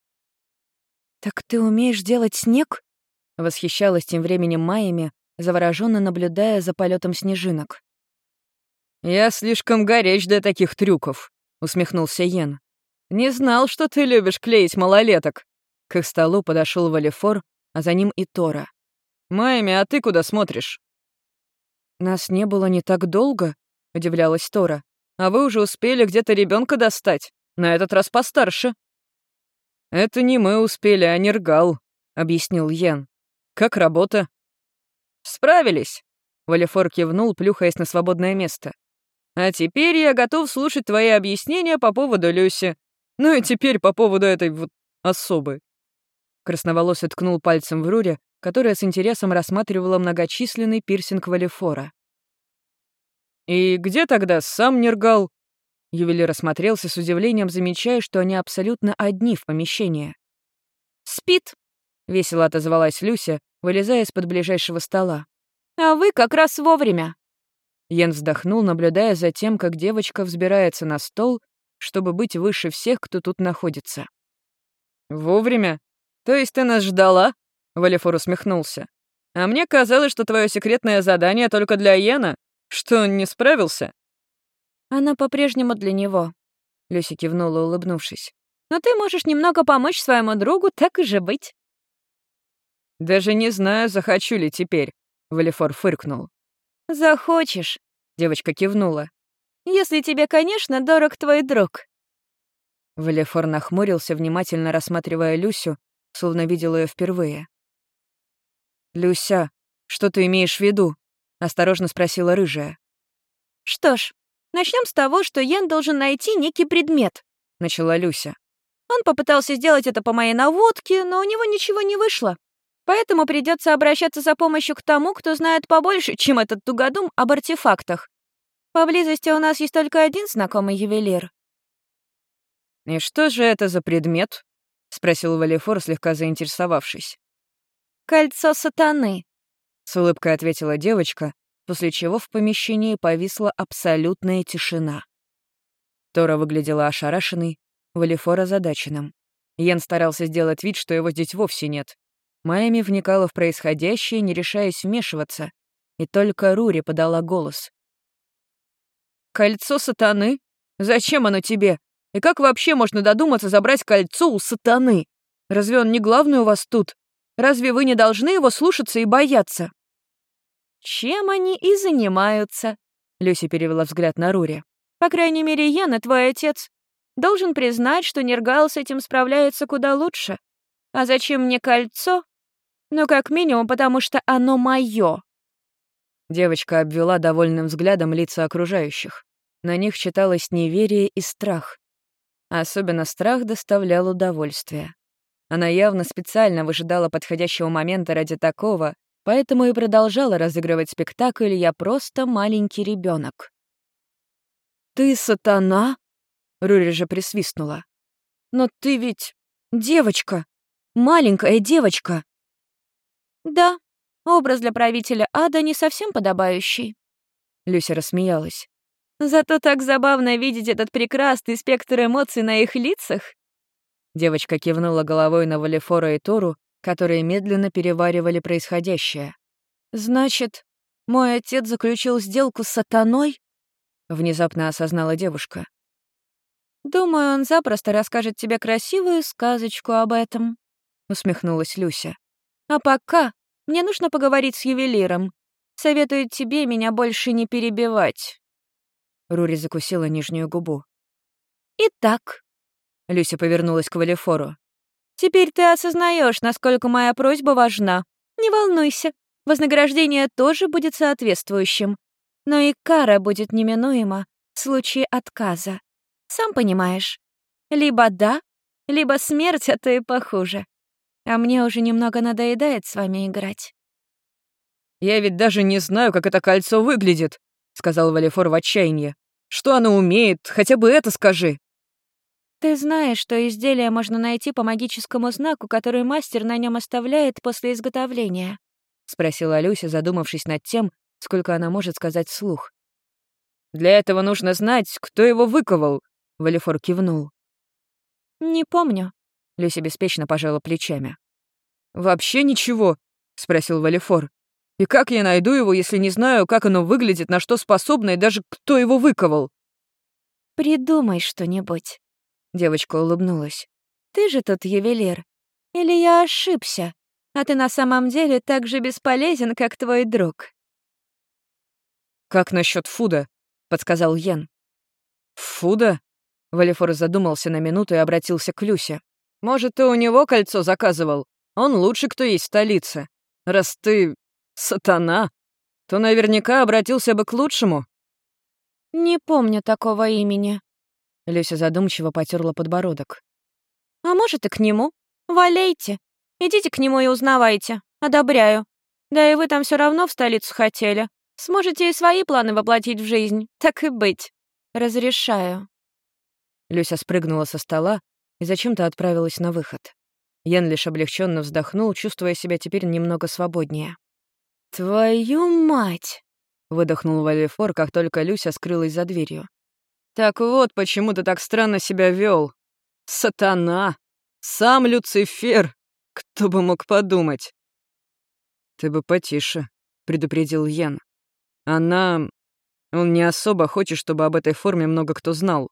S2: «Так ты умеешь делать снег?» — восхищалась тем временем Майями, завороженно наблюдая за полетом снежинок.
S1: «Я слишком горяч для таких трюков», — усмехнулся Йен. «Не знал, что ты любишь клеить малолеток». К их столу подошел Валифор, а за ним и Тора. «Майми, а ты куда смотришь?»
S2: «Нас не было не так долго», — удивлялась Тора.
S1: «А вы уже успели где-то ребенка достать. На этот раз постарше». «Это не мы успели, а Нергал», — объяснил Йен. «Как работа?» «Справились», — Валифор кивнул, плюхаясь на свободное место. «А теперь я готов слушать твои объяснения по поводу Люси. Ну и теперь по поводу этой вот особы». Красноволосый ткнул пальцем в Руре, которая с интересом рассматривала многочисленный пирсинг Валифора. «И где тогда сам Нергал?» Ювелир осмотрелся с удивлением, замечая, что они абсолютно одни в помещении.
S2: «Спит», — весело отозвалась Люся, вылезая из-под ближайшего стола. «А вы как раз вовремя».
S1: Йен вздохнул, наблюдая за тем, как девочка взбирается на стол, чтобы быть выше всех, кто тут находится. «Вовремя? То есть ты нас ждала?» — Валифор усмехнулся. «А мне казалось, что твое секретное задание только для Йена, что он не справился».
S2: «Она по-прежнему для него», — Люся кивнула, улыбнувшись. «Но ты можешь немного помочь своему другу, так и же быть».
S1: «Даже не знаю, захочу ли теперь», — Валифор фыркнул.
S2: «Захочешь», — девочка кивнула. «Если тебе, конечно, дорог твой друг».
S1: Валифор нахмурился, внимательно рассматривая Люсю, словно видел ее впервые. «Люся, что ты имеешь в виду?» — осторожно спросила рыжая.
S2: «Что ж, начнем с того, что Йен должен найти некий предмет», — начала Люся. «Он попытался сделать это по моей наводке, но у него ничего не вышло. Поэтому придется обращаться за помощью к тому, кто знает побольше, чем этот тугодум об артефактах. Поблизости у нас есть только один знакомый ювелир».
S1: «И что же это за предмет?» — спросил Валифор, слегка заинтересовавшись.
S2: «Кольцо сатаны», —
S1: с улыбкой ответила девочка, после чего в помещении повисла абсолютная тишина. Тора выглядела ошарашенной, Валифор озадаченным. Йен старался сделать вид, что его здесь вовсе нет. Майами вникала в происходящее, не решаясь вмешиваться, и только Рури подала голос. «Кольцо сатаны? Зачем оно тебе? И как вообще можно додуматься забрать кольцо у сатаны? Разве он не главный у вас тут? Разве вы не должны его слушаться и бояться?»
S2: «Чем они и занимаются?» — Люси перевела взгляд на Рури. «По крайней мере, Яна, твой отец, должен признать, что Нергал с этим справляется куда лучше. А зачем мне кольцо? Ну, как минимум, потому что оно моё».
S1: Девочка обвела довольным взглядом лица окружающих. На них читалось неверие и страх. Особенно страх доставлял удовольствие. Она явно специально выжидала подходящего момента ради такого, Поэтому и продолжала разыгрывать спектакль «Я просто маленький ребенок.
S2: «Ты сатана?» — Рури же присвистнула. «Но ты ведь девочка, маленькая девочка». «Да, образ для правителя ада не совсем подобающий».
S1: Люся рассмеялась.
S2: «Зато так забавно видеть этот прекрасный спектр эмоций на их лицах».
S1: Девочка кивнула головой на Валефора и Тору, которые медленно переваривали происходящее.
S2: «Значит, мой отец заключил сделку с сатаной?»
S1: — внезапно осознала девушка.
S2: «Думаю, он запросто расскажет тебе красивую сказочку об этом», — усмехнулась Люся. «А пока мне нужно поговорить с ювелиром. Советую тебе меня больше не перебивать».
S1: Рури закусила нижнюю губу.
S2: «Итак», — Люся повернулась к Валефору, Теперь ты осознаешь, насколько моя просьба важна. Не волнуйся, вознаграждение тоже будет соответствующим. Но и кара будет неминуема в случае отказа. Сам понимаешь. Либо да, либо смерть, а то и похуже. А мне уже немного надоедает с вами играть.
S1: «Я ведь даже не знаю, как это кольцо выглядит», — сказал Валифор в отчаянии. «Что оно умеет? Хотя бы это скажи».
S2: Ты знаешь, что изделие можно найти по магическому знаку, который мастер на нем оставляет после изготовления.
S1: — спросила Люся, задумавшись над тем, сколько она может сказать вслух. «Для этого нужно знать, кто его выковал», — Валифор кивнул.
S2: «Не помню», — Люся беспечно пожала плечами.
S1: «Вообще ничего?» — спросил Валифор. «И как я найду его, если не знаю, как оно выглядит, на что способно и даже кто его выковал?»
S2: «Придумай что-нибудь», — девочка улыбнулась. «Ты же тут ювелир. Или я ошибся, а ты на самом деле так же бесполезен, как твой друг?»
S1: «Как насчет Фуда?» — подсказал Йен. «Фуда?» — Валифор задумался на минуту и обратился к Люсе. «Может, ты у него кольцо заказывал? Он лучший, кто есть в столице. Раз ты сатана, то наверняка обратился бы к лучшему».
S2: «Не помню такого имени».
S1: Люся задумчиво потерла подбородок.
S2: «А может, и к нему? Валейте. Идите к нему и узнавайте. Одобряю. Да и вы там все равно в столицу хотели. Сможете и свои планы воплотить в жизнь, так и быть. Разрешаю».
S1: Люся спрыгнула со стола и зачем-то отправилась на выход. Ян лишь облегченно вздохнул, чувствуя себя теперь немного свободнее.
S2: «Твою мать!»
S1: — выдохнул Валифор, как только Люся скрылась за дверью. «Так вот, почему ты так странно себя вел. Сатана! Сам Люцифер! Кто бы мог подумать?» «Ты бы потише», — предупредил Ян. «Она... Он не особо хочет, чтобы об этой форме много кто знал».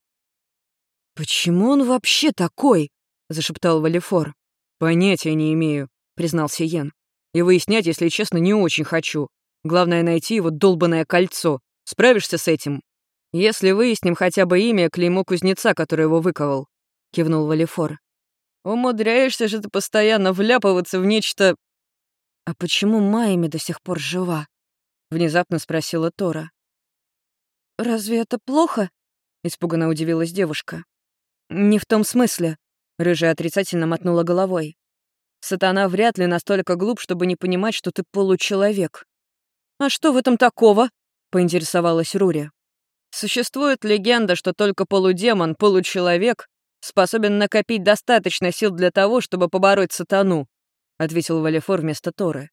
S1: «Почему он вообще такой?» — зашептал Валифор. «Понятия не имею», — признался Йен. «И выяснять, если честно, не очень хочу. Главное — найти его долбанное кольцо. Справишься с этим?» «Если выясним хотя бы имя, клеймо кузнеца, который его выковал», — кивнул Валифор. «Умудряешься же ты постоянно вляпываться в нечто...» «А почему Майми до сих пор жива?» — внезапно спросила Тора.
S2: «Разве это плохо?» — испуганно удивилась девушка.
S1: «Не в том смысле», — Рыжая отрицательно мотнула головой. «Сатана вряд ли настолько глуп, чтобы не понимать, что ты получеловек». «А что в этом такого?» — поинтересовалась Рури. «Существует легенда, что только полудемон, получеловек способен накопить достаточно сил для того, чтобы побороть сатану», — ответил Валифор вместо Торы.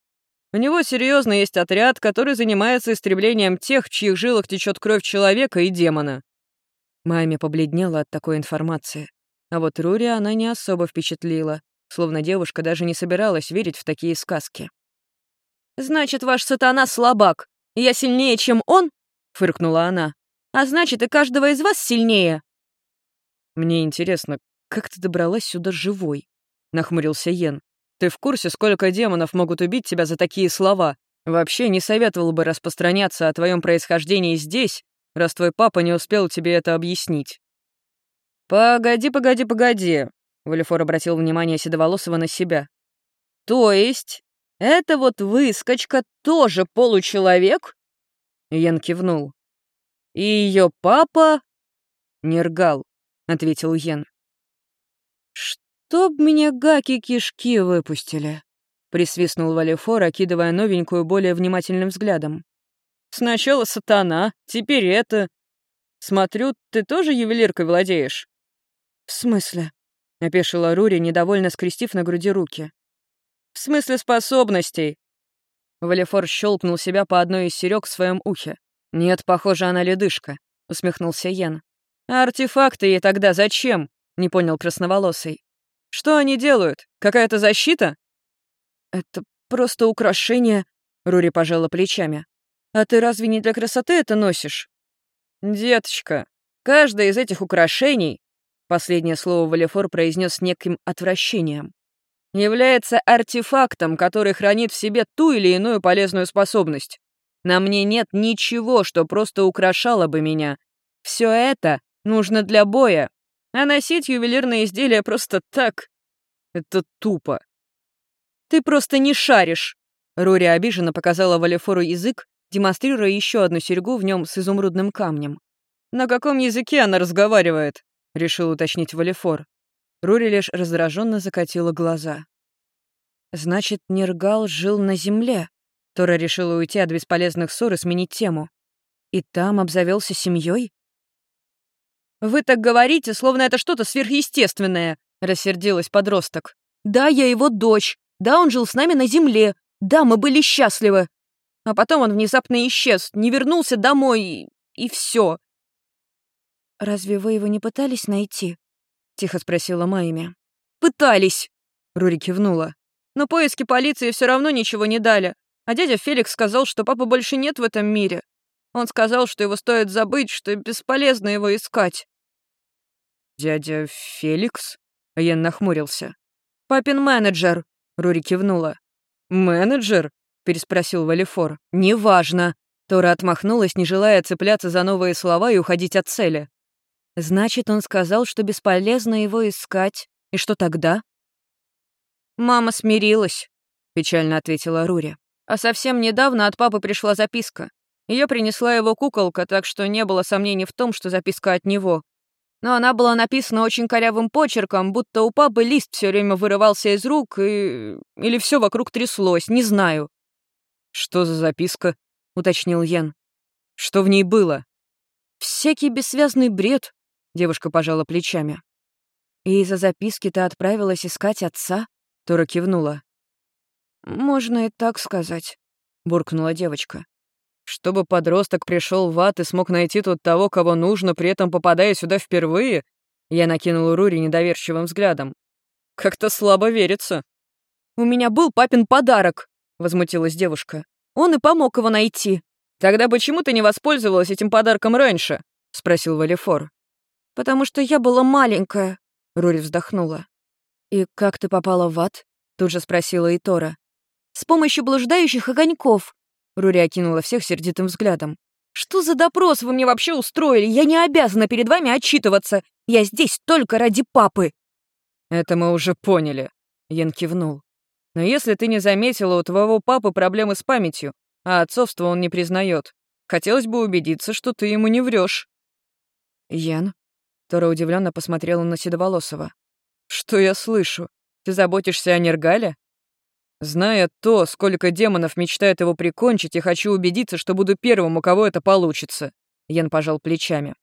S1: «У него серьезно есть отряд, который занимается истреблением тех, в чьих жилах течет кровь человека и демона». Майми побледнела от такой информации. А вот Рури она не особо впечатлила, словно девушка даже не собиралась верить в такие сказки.
S2: «Значит, ваш сатана слабак, и я сильнее, чем он?» — фыркнула она. «А значит, и каждого из вас сильнее».
S1: «Мне интересно, как ты добралась сюда живой?» — нахмурился Йен. «Ты в курсе, сколько демонов могут убить тебя за такие слова? Вообще не советовал бы распространяться о твоем происхождении здесь, раз твой папа не успел тебе это объяснить». «Погоди, погоди, погоди», — Валифор обратил внимание Седоволосого на себя. «То есть, это вот выскочка тоже получеловек?» Ян кивнул. «И ее папа...» «Нергал», — ответил Ян. «Чтоб меня гаки-кишки выпустили», — присвистнул Валифор, окидывая новенькую более внимательным взглядом. «Сначала сатана, теперь это. Смотрю, ты тоже ювелиркой владеешь?»
S2: «В смысле?»
S1: — опешила Рури, недовольно скрестив на груди руки. «В смысле способностей?» Валефор щелкнул себя по одной из серёг в своем ухе. «Нет, похоже, она ледышка», — усмехнулся Йен. «А артефакты ей тогда зачем?» — не понял красноволосый. «Что они делают? Какая-то защита?»
S2: «Это просто украшение», — Рури пожала плечами. «А ты разве не для красоты это носишь?»
S1: «Деточка, каждое из этих украшений последнее слово Валефор произнес с неким отвращением, является артефактом, который хранит в себе ту или иную полезную способность. На мне нет ничего, что просто украшало бы меня. Все это нужно для боя, а носить ювелирные изделия просто так — это тупо. «Ты просто не шаришь!» Рори обиженно показала Валефору язык, демонстрируя еще одну серьгу в нем с изумрудным камнем. «На каком языке она разговаривает?» — решил уточнить Валифор. Рури лишь раздраженно закатила глаза. «Значит, Нергал жил на земле?» Тора решила уйти от бесполезных ссор и сменить тему. «И там обзавелся семьей?
S2: «Вы так говорите, словно это что-то сверхъестественное», — рассердилась подросток. «Да, я его дочь. Да, он жил с нами на земле. Да, мы были счастливы. А потом он внезапно исчез, не вернулся домой, и, и все. «Разве вы его не пытались найти?» — тихо спросила Майми. «Пытались!» — Рури кивнула. «Но поиски полиции все равно ничего не дали. А дядя Феликс сказал, что папы больше нет в этом мире. Он сказал, что его стоит забыть, что бесполезно его искать».
S1: «Дядя Феликс?» — Йен нахмурился.
S2: «Папин менеджер», — Рури кивнула.
S1: «Менеджер?» — переспросил Валифор.
S2: «Неважно».
S1: Тора отмахнулась, не желая цепляться за новые слова и уходить от цели.
S2: Значит, он сказал, что бесполезно его искать. И что тогда? «Мама смирилась», — печально ответила Рури. «А совсем недавно от папы пришла записка. Ее принесла его куколка, так что не было сомнений в том, что записка от него. Но она была написана очень корявым почерком, будто у папы лист все время вырывался из рук и... Или все вокруг тряслось, не знаю.
S1: «Что за записка?» — уточнил Ян. «Что в ней было?»
S2: «Всякий бессвязный бред», — девушка пожала плечами. «И из-за записки ты отправилась искать отца?» — Тора кивнула. «Можно и так сказать», — буркнула девочка.
S1: Чтобы подросток пришел в ад и смог найти тут того, кого нужно, при этом попадая сюда впервые? Я накинул Рури недоверчивым взглядом. Как-то слабо верится.
S2: «У меня был папин подарок», — возмутилась девушка. «Он и помог его найти».
S1: «Тогда почему ты не воспользовалась этим подарком раньше?» — спросил Валифор.
S2: «Потому что я была маленькая», — Рури вздохнула. «И как ты попала в ад?» — тут же спросила Итора. «С помощью блуждающих огоньков», Рури окинула всех сердитым взглядом. «Что за допрос вы мне вообще устроили? Я не обязана перед вами отчитываться. Я здесь только ради папы».
S1: «Это мы уже поняли», — Ян кивнул. «Но если ты не заметила, у твоего папы проблемы с памятью, а отцовство он не признает. Хотелось бы убедиться, что ты ему не врешь.
S2: «Ян?» Тора удивленно посмотрела на Седоволосова.
S1: «Что я слышу? Ты заботишься о Нергале?» Зная то, сколько демонов мечтает его прикончить, я хочу убедиться, что буду первым, у кого это получится. Ян пожал плечами.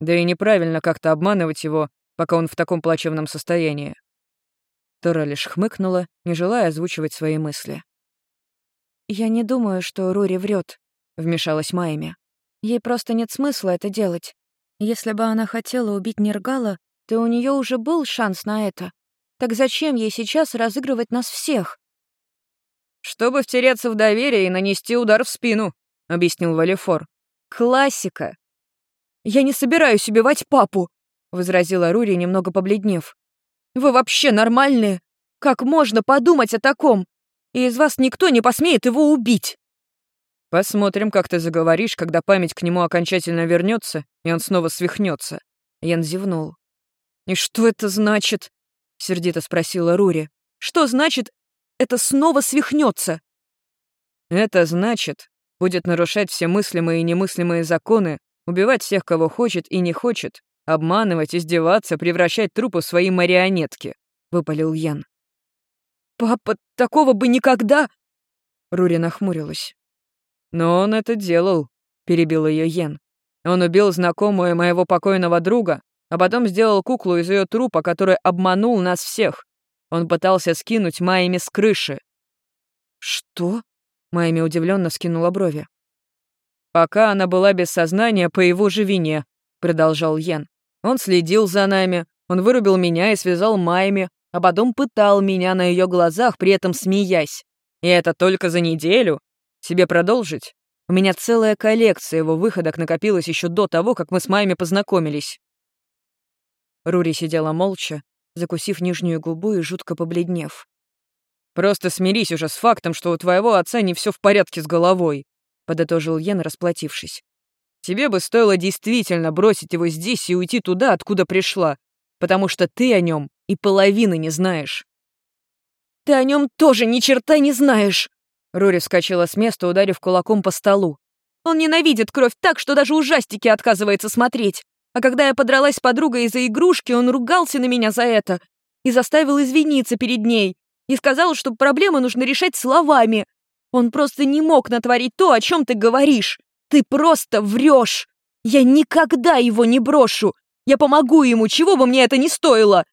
S1: Да и неправильно как-то обманывать его, пока он в таком плачевном состоянии.
S2: Тора лишь хмыкнула, не желая озвучивать свои мысли. «Я не думаю, что Рори врет, вмешалась Майми. «Ей просто нет смысла это делать. Если бы она хотела убить Нергала, то у нее уже был шанс на это. Так зачем ей сейчас разыгрывать нас всех?»
S1: «Чтобы втереться в доверие и нанести удар в спину», — объяснил Валифор.
S2: «Классика». «Я не собираюсь убивать папу», — возразила Рури, немного побледнев. «Вы вообще нормальные? Как можно подумать о таком? И из вас никто не посмеет его убить».
S1: «Посмотрим, как ты заговоришь, когда память к нему окончательно вернется, и он снова свихнется».
S2: Ян зевнул. «И что это значит?» — сердито спросила Рури. «Что значит это снова свихнется.
S1: Это значит, будет нарушать все мыслимые и немыслимые законы, убивать всех, кого хочет и не хочет, обманывать, издеваться, превращать трупы в свои марионетки», — выпалил Ян.
S2: «Папа, такого бы никогда!»
S1: Рури нахмурилась. «Но он это делал», — перебил ее Йен. «Он убил знакомую моего покойного друга, а потом сделал куклу из ее трупа, который обманул нас всех. Он пытался скинуть Майами с крыши.
S2: «Что?» — Майами удивленно скинула брови.
S1: «Пока она была без сознания по его же вине», — продолжал Йен. «Он следил за нами, он вырубил меня и связал Майами, а потом пытал меня на ее глазах, при этом смеясь. И это только за неделю. Себе продолжить? У меня целая коллекция его выходок накопилась еще до того, как мы с Майами познакомились». Рури сидела молча, закусив нижнюю губу и жутко побледнев. «Просто смирись уже с фактом, что у твоего отца не все в порядке с головой», — подытожил Йен, расплатившись. «Тебе бы стоило действительно бросить его здесь и уйти туда, откуда пришла, потому что ты о нем и половины не знаешь».
S2: «Ты о нем тоже ни черта не знаешь!»
S1: Рори вскочила с места, ударив кулаком по столу.
S2: «Он ненавидит кровь так, что даже ужастики отказывается смотреть. А когда я подралась с подругой из-за игрушки, он ругался на меня за это и заставил извиниться перед ней и сказал, что проблемы нужно решать словами. Он просто не мог натворить то, о чем ты говоришь. Ты просто врешь. Я никогда его не брошу. Я помогу ему, чего бы мне это ни стоило.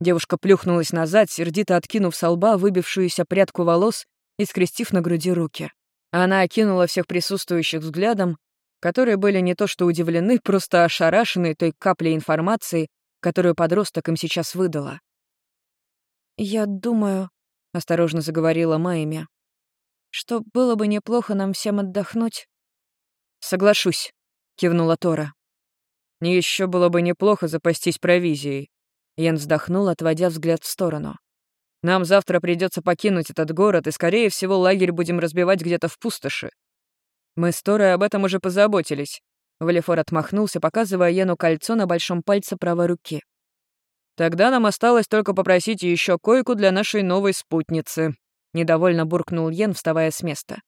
S1: Девушка плюхнулась назад, сердито откинув со лба выбившуюся прядку волос и скрестив на груди руки. Она окинула всех присутствующих взглядом, которые были не то что удивлены, просто ошарашены той каплей информации, которую подросток им сейчас выдала.
S2: «Я думаю», — осторожно заговорила Майми, «что было бы неплохо нам всем отдохнуть».
S1: «Соглашусь», — кивнула Тора. «Не еще было бы неплохо запастись провизией». Ян вздохнул, отводя взгляд в сторону. «Нам завтра придется покинуть этот город, и, скорее всего, лагерь будем разбивать где-то в пустоши. Мы с Торой об этом уже позаботились». Валифор отмахнулся, показывая Йену кольцо на большом пальце правой руки. «Тогда нам осталось только попросить еще койку для нашей новой спутницы», — недовольно буркнул Йен, вставая с места.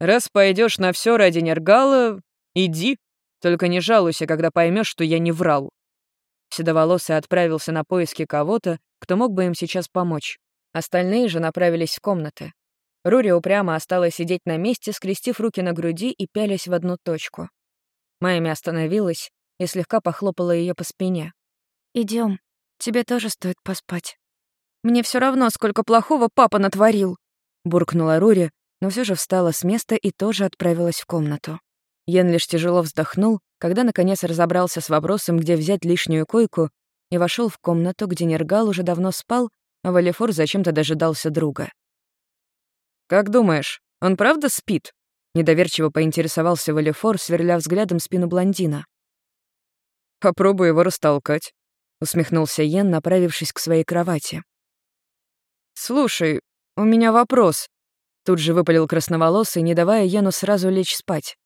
S1: «Раз пойдешь на все ради Нергала, иди, только не жалуйся, когда поймешь, что я не врал». Седоволосый отправился на поиски кого-то, кто мог бы им сейчас помочь. Остальные же направились в комнаты. Рури упрямо осталась сидеть на месте, скрестив руки на груди и пялясь в одну точку. Майми остановилась и слегка похлопала ее по спине.
S2: Идем, тебе тоже стоит поспать. Мне все равно, сколько плохого папа натворил, буркнула Рури, но все же встала с места и тоже отправилась в комнату. Йен лишь тяжело вздохнул, когда наконец разобрался с вопросом, где взять лишнюю койку, и вошел в комнату, где Нергал уже давно спал, а Валифор зачем-то дожидался друга.
S1: «Как думаешь, он правда спит?» Недоверчиво поинтересовался Валифор, сверля взглядом спину блондина. «Попробуй его растолкать», — усмехнулся Йен, направившись к своей кровати. «Слушай, у меня вопрос», — тут же выпалил красноволосый, не давая Йену сразу лечь спать.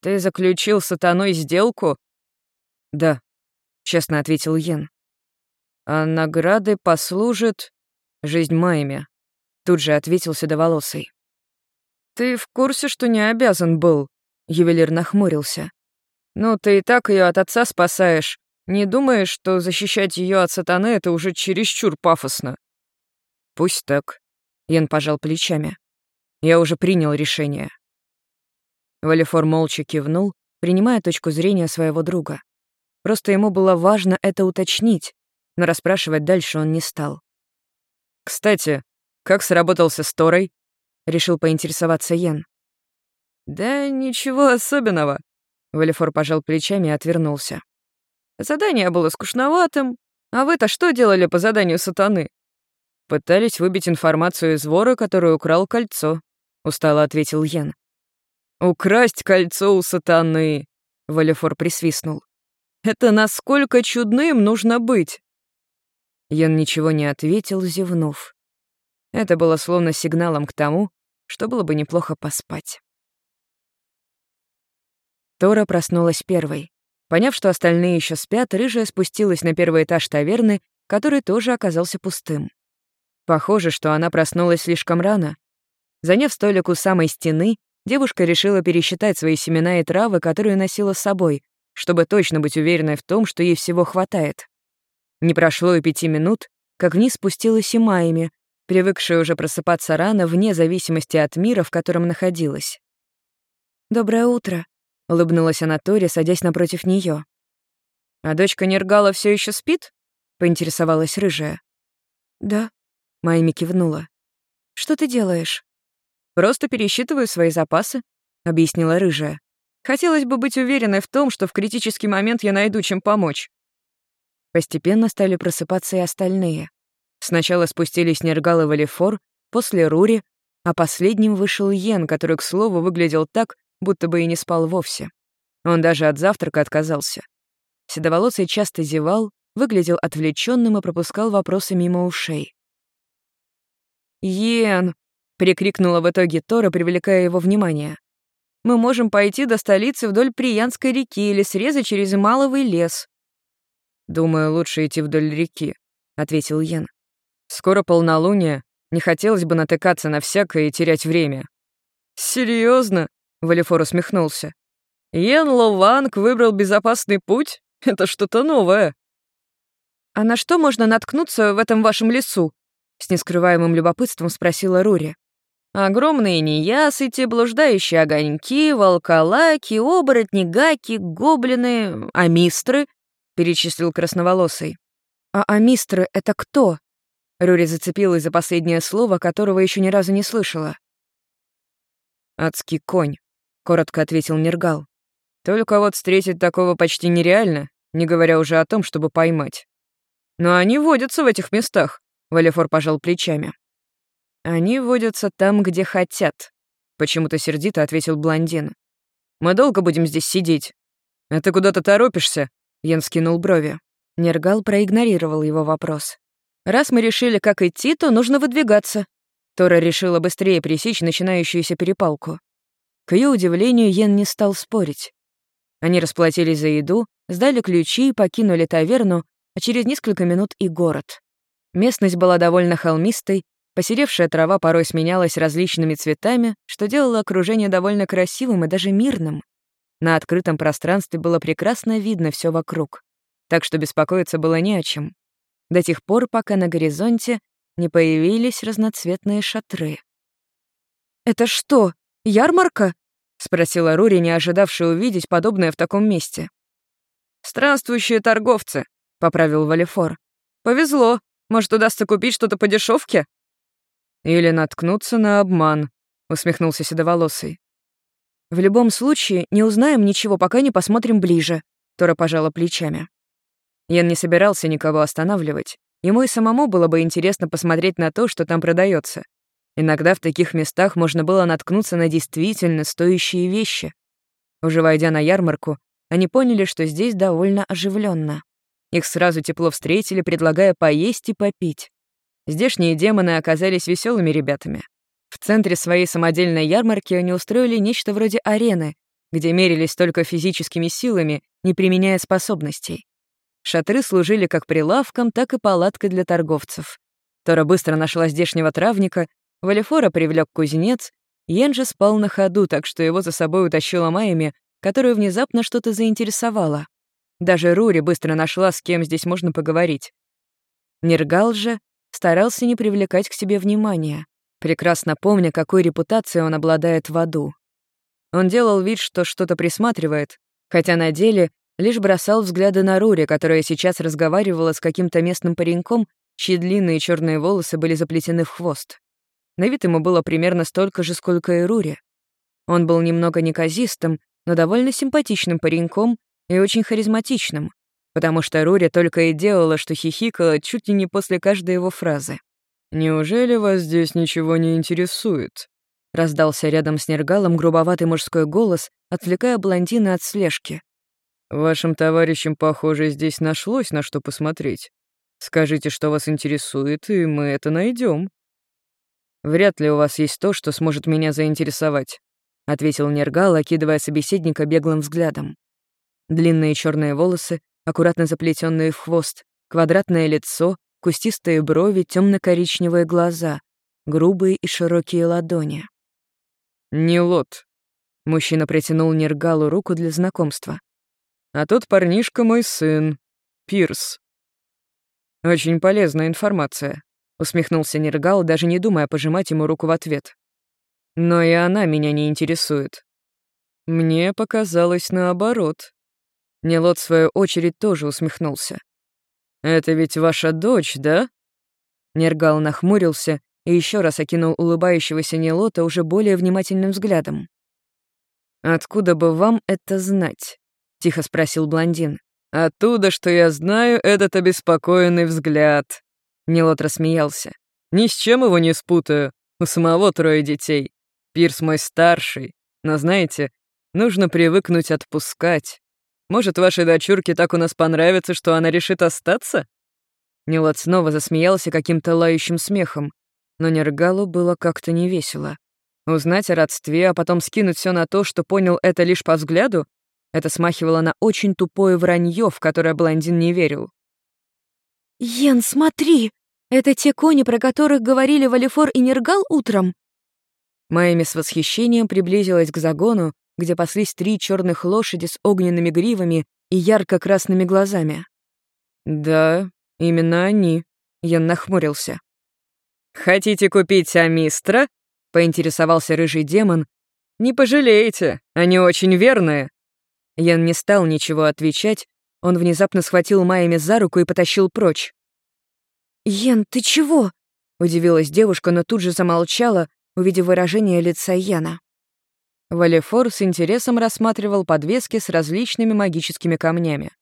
S1: «Ты заключил сатаной сделку?» «Да», — честно ответил Йен. «А награды послужит жизнь Майме», Тут же ответил седоволосый. «Ты в курсе, что не обязан был?» Ювелир нахмурился. «Ну, ты и так ее от отца спасаешь. Не думаешь, что защищать ее от сатаны — это уже чересчур пафосно?» «Пусть так», — Ян пожал плечами. «Я уже принял решение». Валифор молча кивнул, принимая точку зрения своего друга. Просто ему было важно это уточнить, но расспрашивать дальше он не стал. «Кстати, «Как сработался с Торой?» — решил поинтересоваться Йен. «Да ничего особенного», — Валифор пожал плечами и отвернулся. «Задание было скучноватым. А вы-то что делали по заданию сатаны?» «Пытались выбить информацию из вора, который украл кольцо», — устало ответил Йен. «Украсть кольцо у сатаны!» — Валифор присвистнул. «Это насколько чудным нужно быть!» Йен ничего не ответил, зевнув. Это было словно сигналом к тому, что было бы неплохо поспать. Тора проснулась первой. Поняв, что остальные еще спят, рыжая спустилась на первый этаж таверны, который тоже оказался пустым. Похоже, что она проснулась слишком рано. Заняв столик у самой стены, девушка решила пересчитать свои семена и травы, которые носила с собой, чтобы точно быть уверенной в том, что ей всего хватает. Не прошло и пяти минут, как вниз спустилась и Майми, привыкшая уже просыпаться рано вне зависимости от мира, в котором находилась. «Доброе утро», — улыбнулась Анатолия, садясь напротив нее. «А дочка Нергала все еще спит?» — поинтересовалась рыжая. «Да», — Майми кивнула. «Что ты делаешь?» «Просто пересчитываю свои запасы», — объяснила рыжая. «Хотелось бы быть уверенной в том, что в критический момент я найду чем помочь». Постепенно стали просыпаться и остальные. Сначала спустились Нергал и Валифор, после Рури, а последним вышел Йен, который, к слову, выглядел так, будто бы и не спал вовсе. Он даже от завтрака отказался. Седоволосый часто зевал, выглядел отвлеченным и пропускал вопросы мимо ушей. «Йен!» — прикрикнула в итоге Тора, привлекая его внимание. «Мы можем пойти до столицы вдоль Приянской реки или срезать через Маловый лес». «Думаю, лучше идти вдоль реки», — ответил Йен. Скоро полнолуние, не хотелось бы натыкаться на всякое и терять время. Серьезно? Валифор усмехнулся. Йен Лованг выбрал безопасный путь? Это что-то новое. А на что можно наткнуться в этом вашем лесу? С нескрываемым любопытством спросила Рури. Огромные неясыти, блуждающие огоньки, волколаки, оборотни, гаки, гоблины, амистры, перечислил красноволосый. А амистры — это кто? Рури зацепилась за последнее слово, которого еще ни разу не слышала. «Адский конь», — коротко ответил Нергал. «Только вот встретить такого почти нереально, не говоря уже о том, чтобы поймать. Но они водятся в этих местах», — Валефор пожал плечами. «Они водятся там, где хотят», — почему-то сердито ответил блондин. «Мы долго будем здесь сидеть?» «А ты куда-то торопишься?» — Ян скинул брови. Нергал проигнорировал его вопрос. «Раз мы решили, как идти, то нужно выдвигаться». Тора решила быстрее пресечь начинающуюся перепалку. К ее удивлению, Йен не стал спорить. Они расплатились за еду, сдали ключи и покинули таверну, а через несколько минут и город. Местность была довольно холмистой, посеревшая трава порой сменялась различными цветами, что делало окружение довольно красивым и даже мирным. На открытом пространстве было прекрасно видно все вокруг так что беспокоиться было не о чем. До тех пор, пока на горизонте не появились разноцветные шатры. «Это что, ярмарка?» — спросила Рури, не ожидавшая увидеть подобное в таком месте. «Странствующие торговцы», — поправил Валифор. «Повезло. Может, удастся купить что-то по дешевке? «Или наткнуться на обман», — усмехнулся Седоволосый. «В любом случае, не узнаем ничего, пока не посмотрим ближе», — Тора пожала плечами. Ян не собирался никого останавливать. Ему и самому было бы интересно посмотреть на то, что там продается. Иногда в таких местах можно было наткнуться на действительно стоящие вещи. Уже войдя на ярмарку, они поняли, что здесь довольно оживленно. Их сразу тепло встретили, предлагая поесть и попить. Здешние демоны оказались веселыми ребятами. В центре своей самодельной ярмарки они устроили нечто вроде арены, где мерились только физическими силами, не применяя способностей. Шатры служили как прилавком, так и палаткой для торговцев. Тора быстро нашла здешнего травника, Валифора привлек кузнец, Йен спал на ходу, так что его за собой утащила Майами, которую внезапно что-то заинтересовало. Даже Рури быстро нашла, с кем здесь можно поговорить. Нергал же старался не привлекать к себе внимания, прекрасно помня, какой репутацией он обладает в аду. Он делал вид, что что-то присматривает, хотя на деле лишь бросал взгляды на Рури, которая сейчас разговаривала с каким-то местным пареньком, чьи длинные черные волосы были заплетены в хвост. На вид ему было примерно столько же, сколько и Рури. Он был немного неказистым, но довольно симпатичным пареньком и очень харизматичным, потому что Рури только и делала, что хихикала чуть ли не после каждой его фразы. «Неужели вас здесь ничего не интересует?» Раздался рядом с Нергалом грубоватый мужской голос, отвлекая блондина от слежки. Вашим товарищам, похоже, здесь нашлось на что посмотреть. Скажите, что вас интересует, и мы это найдем. Вряд ли у вас есть то, что сможет меня заинтересовать, ответил Нергал, окидывая собеседника беглым взглядом. Длинные черные волосы, аккуратно заплетенные в хвост, квадратное лицо, кустистые брови, темно-коричневые глаза, грубые и широкие ладони. «Не лот», — мужчина протянул Нергалу руку для знакомства. А тот парнишка мой сын, Пирс. Очень полезная информация, усмехнулся Нергал, даже не думая пожимать ему руку в ответ. Но и она меня не интересует. Мне показалось наоборот. Нелот, в свою очередь, тоже усмехнулся. «Это ведь ваша дочь, да?» Нергал нахмурился и еще раз окинул улыбающегося Нелота уже более внимательным взглядом. «Откуда бы вам это знать?» тихо спросил блондин. «Оттуда, что я знаю этот обеспокоенный взгляд». Нилот рассмеялся. «Ни с чем его не спутаю. У самого трое детей. Пирс мой старший. Но знаете, нужно привыкнуть отпускать. Может, вашей дочурке так у нас понравится, что она решит остаться?» Нилот снова засмеялся каким-то лающим смехом, но Нергалу было как-то невесело. Узнать о родстве, а потом скинуть все на то, что понял это лишь по взгляду, это смахивало на очень тупое вранье, в которое блондин не верил.
S2: «Йен, смотри! Это те кони, про которых говорили Валифор и Нергал утром?»
S1: Майми с восхищением приблизилась к загону, где паслись три черных лошади с огненными гривами и ярко-красными глазами. «Да, именно они», — Ян нахмурился. «Хотите купить Амистра?» — поинтересовался рыжий демон. «Не пожалеете, они очень верные». Ян не стал ничего отвечать, он внезапно схватил Майами за руку и потащил прочь.
S2: «Йен, ты чего?» — удивилась девушка, но тут же замолчала, увидев выражение лица Йена.
S1: Валефор с интересом рассматривал подвески с различными магическими камнями.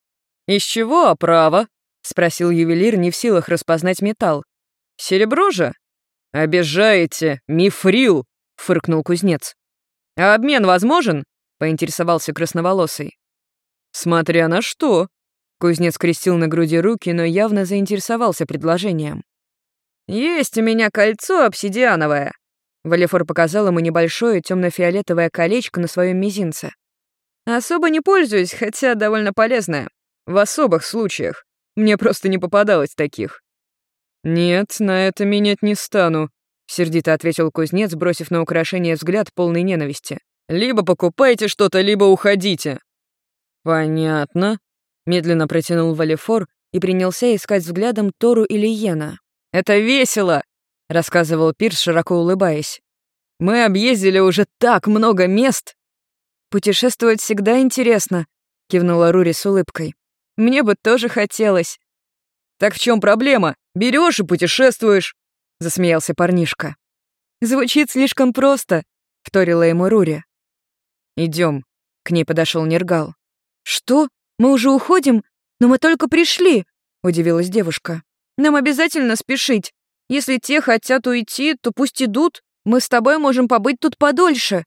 S1: «Из чего оправа?» — спросил ювелир, не в силах распознать металл. «Серебро же?» «Обижаете, мифрил!» — фыркнул кузнец. «А обмен возможен?» — поинтересовался красноволосый. «Смотря на что». Кузнец крестил на груди руки, но явно заинтересовался предложением. «Есть у меня кольцо обсидиановое». Валефор показал ему небольшое темно-фиолетовое колечко на своем мизинце. «Особо не пользуюсь, хотя довольно полезное. В особых случаях. Мне просто не попадалось таких». «Нет, на это менять не стану», — сердито ответил кузнец, бросив на украшение взгляд полной ненависти. «Либо покупайте что-то, либо уходите». «Понятно», — медленно протянул Валефор и принялся искать взглядом Тору или Йена. «Это весело!» — рассказывал Пирс, широко улыбаясь. «Мы объездили уже так много мест!»
S2: «Путешествовать всегда интересно», — кивнула Рури с улыбкой. «Мне бы тоже хотелось».
S1: «Так в чем проблема? Берешь и путешествуешь!» — засмеялся парнишка.
S2: «Звучит слишком просто», — вторила ему Рури.
S1: Идем. к ней подошел Нергал.
S2: «Что? Мы уже уходим? Но мы только пришли», — удивилась девушка. «Нам обязательно спешить. Если те хотят уйти, то пусть идут. Мы с тобой можем побыть тут подольше».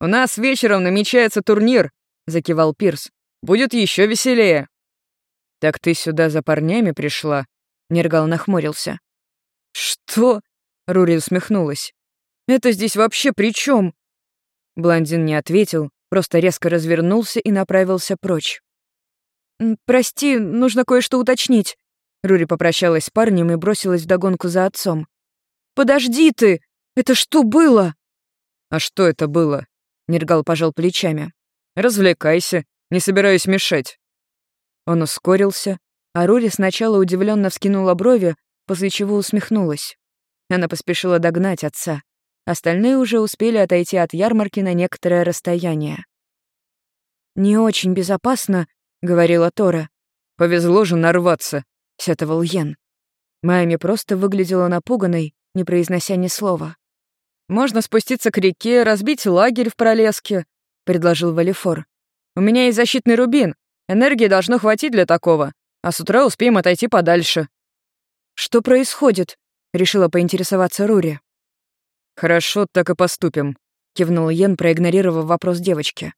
S1: «У нас вечером намечается турнир», — закивал Пирс. «Будет еще веселее». «Так ты сюда за парнями пришла?» Нергал нахмурился.
S2: «Что?» — Рури усмехнулась. «Это здесь вообще при чем?
S1: Блондин не ответил, просто резко развернулся и направился прочь.
S2: «Прости, нужно кое-что уточнить». Рури попрощалась с парнем и бросилась вдогонку за отцом. «Подожди ты! Это что было?»
S1: «А что это было?» Нергал пожал плечами. «Развлекайся, не собираюсь мешать». Он ускорился, а Рури сначала удивленно вскинула брови, после чего усмехнулась. Она поспешила догнать отца. Остальные уже успели отойти от ярмарки на некоторое расстояние.
S2: «Не очень безопасно», — говорила Тора.
S1: «Повезло же нарваться», — сетовал Йен.
S2: Майами просто выглядела напуганной, не произнося ни слова.
S1: «Можно спуститься к реке, разбить лагерь в пролеске», — предложил Валифор. «У меня есть защитный рубин. Энергии должно хватить для такого а с утра успеем отойти подальше».
S2: «Что происходит?» — решила поинтересоваться Рури.
S1: «Хорошо, так и поступим», — кивнул Йен, проигнорировав вопрос девочки.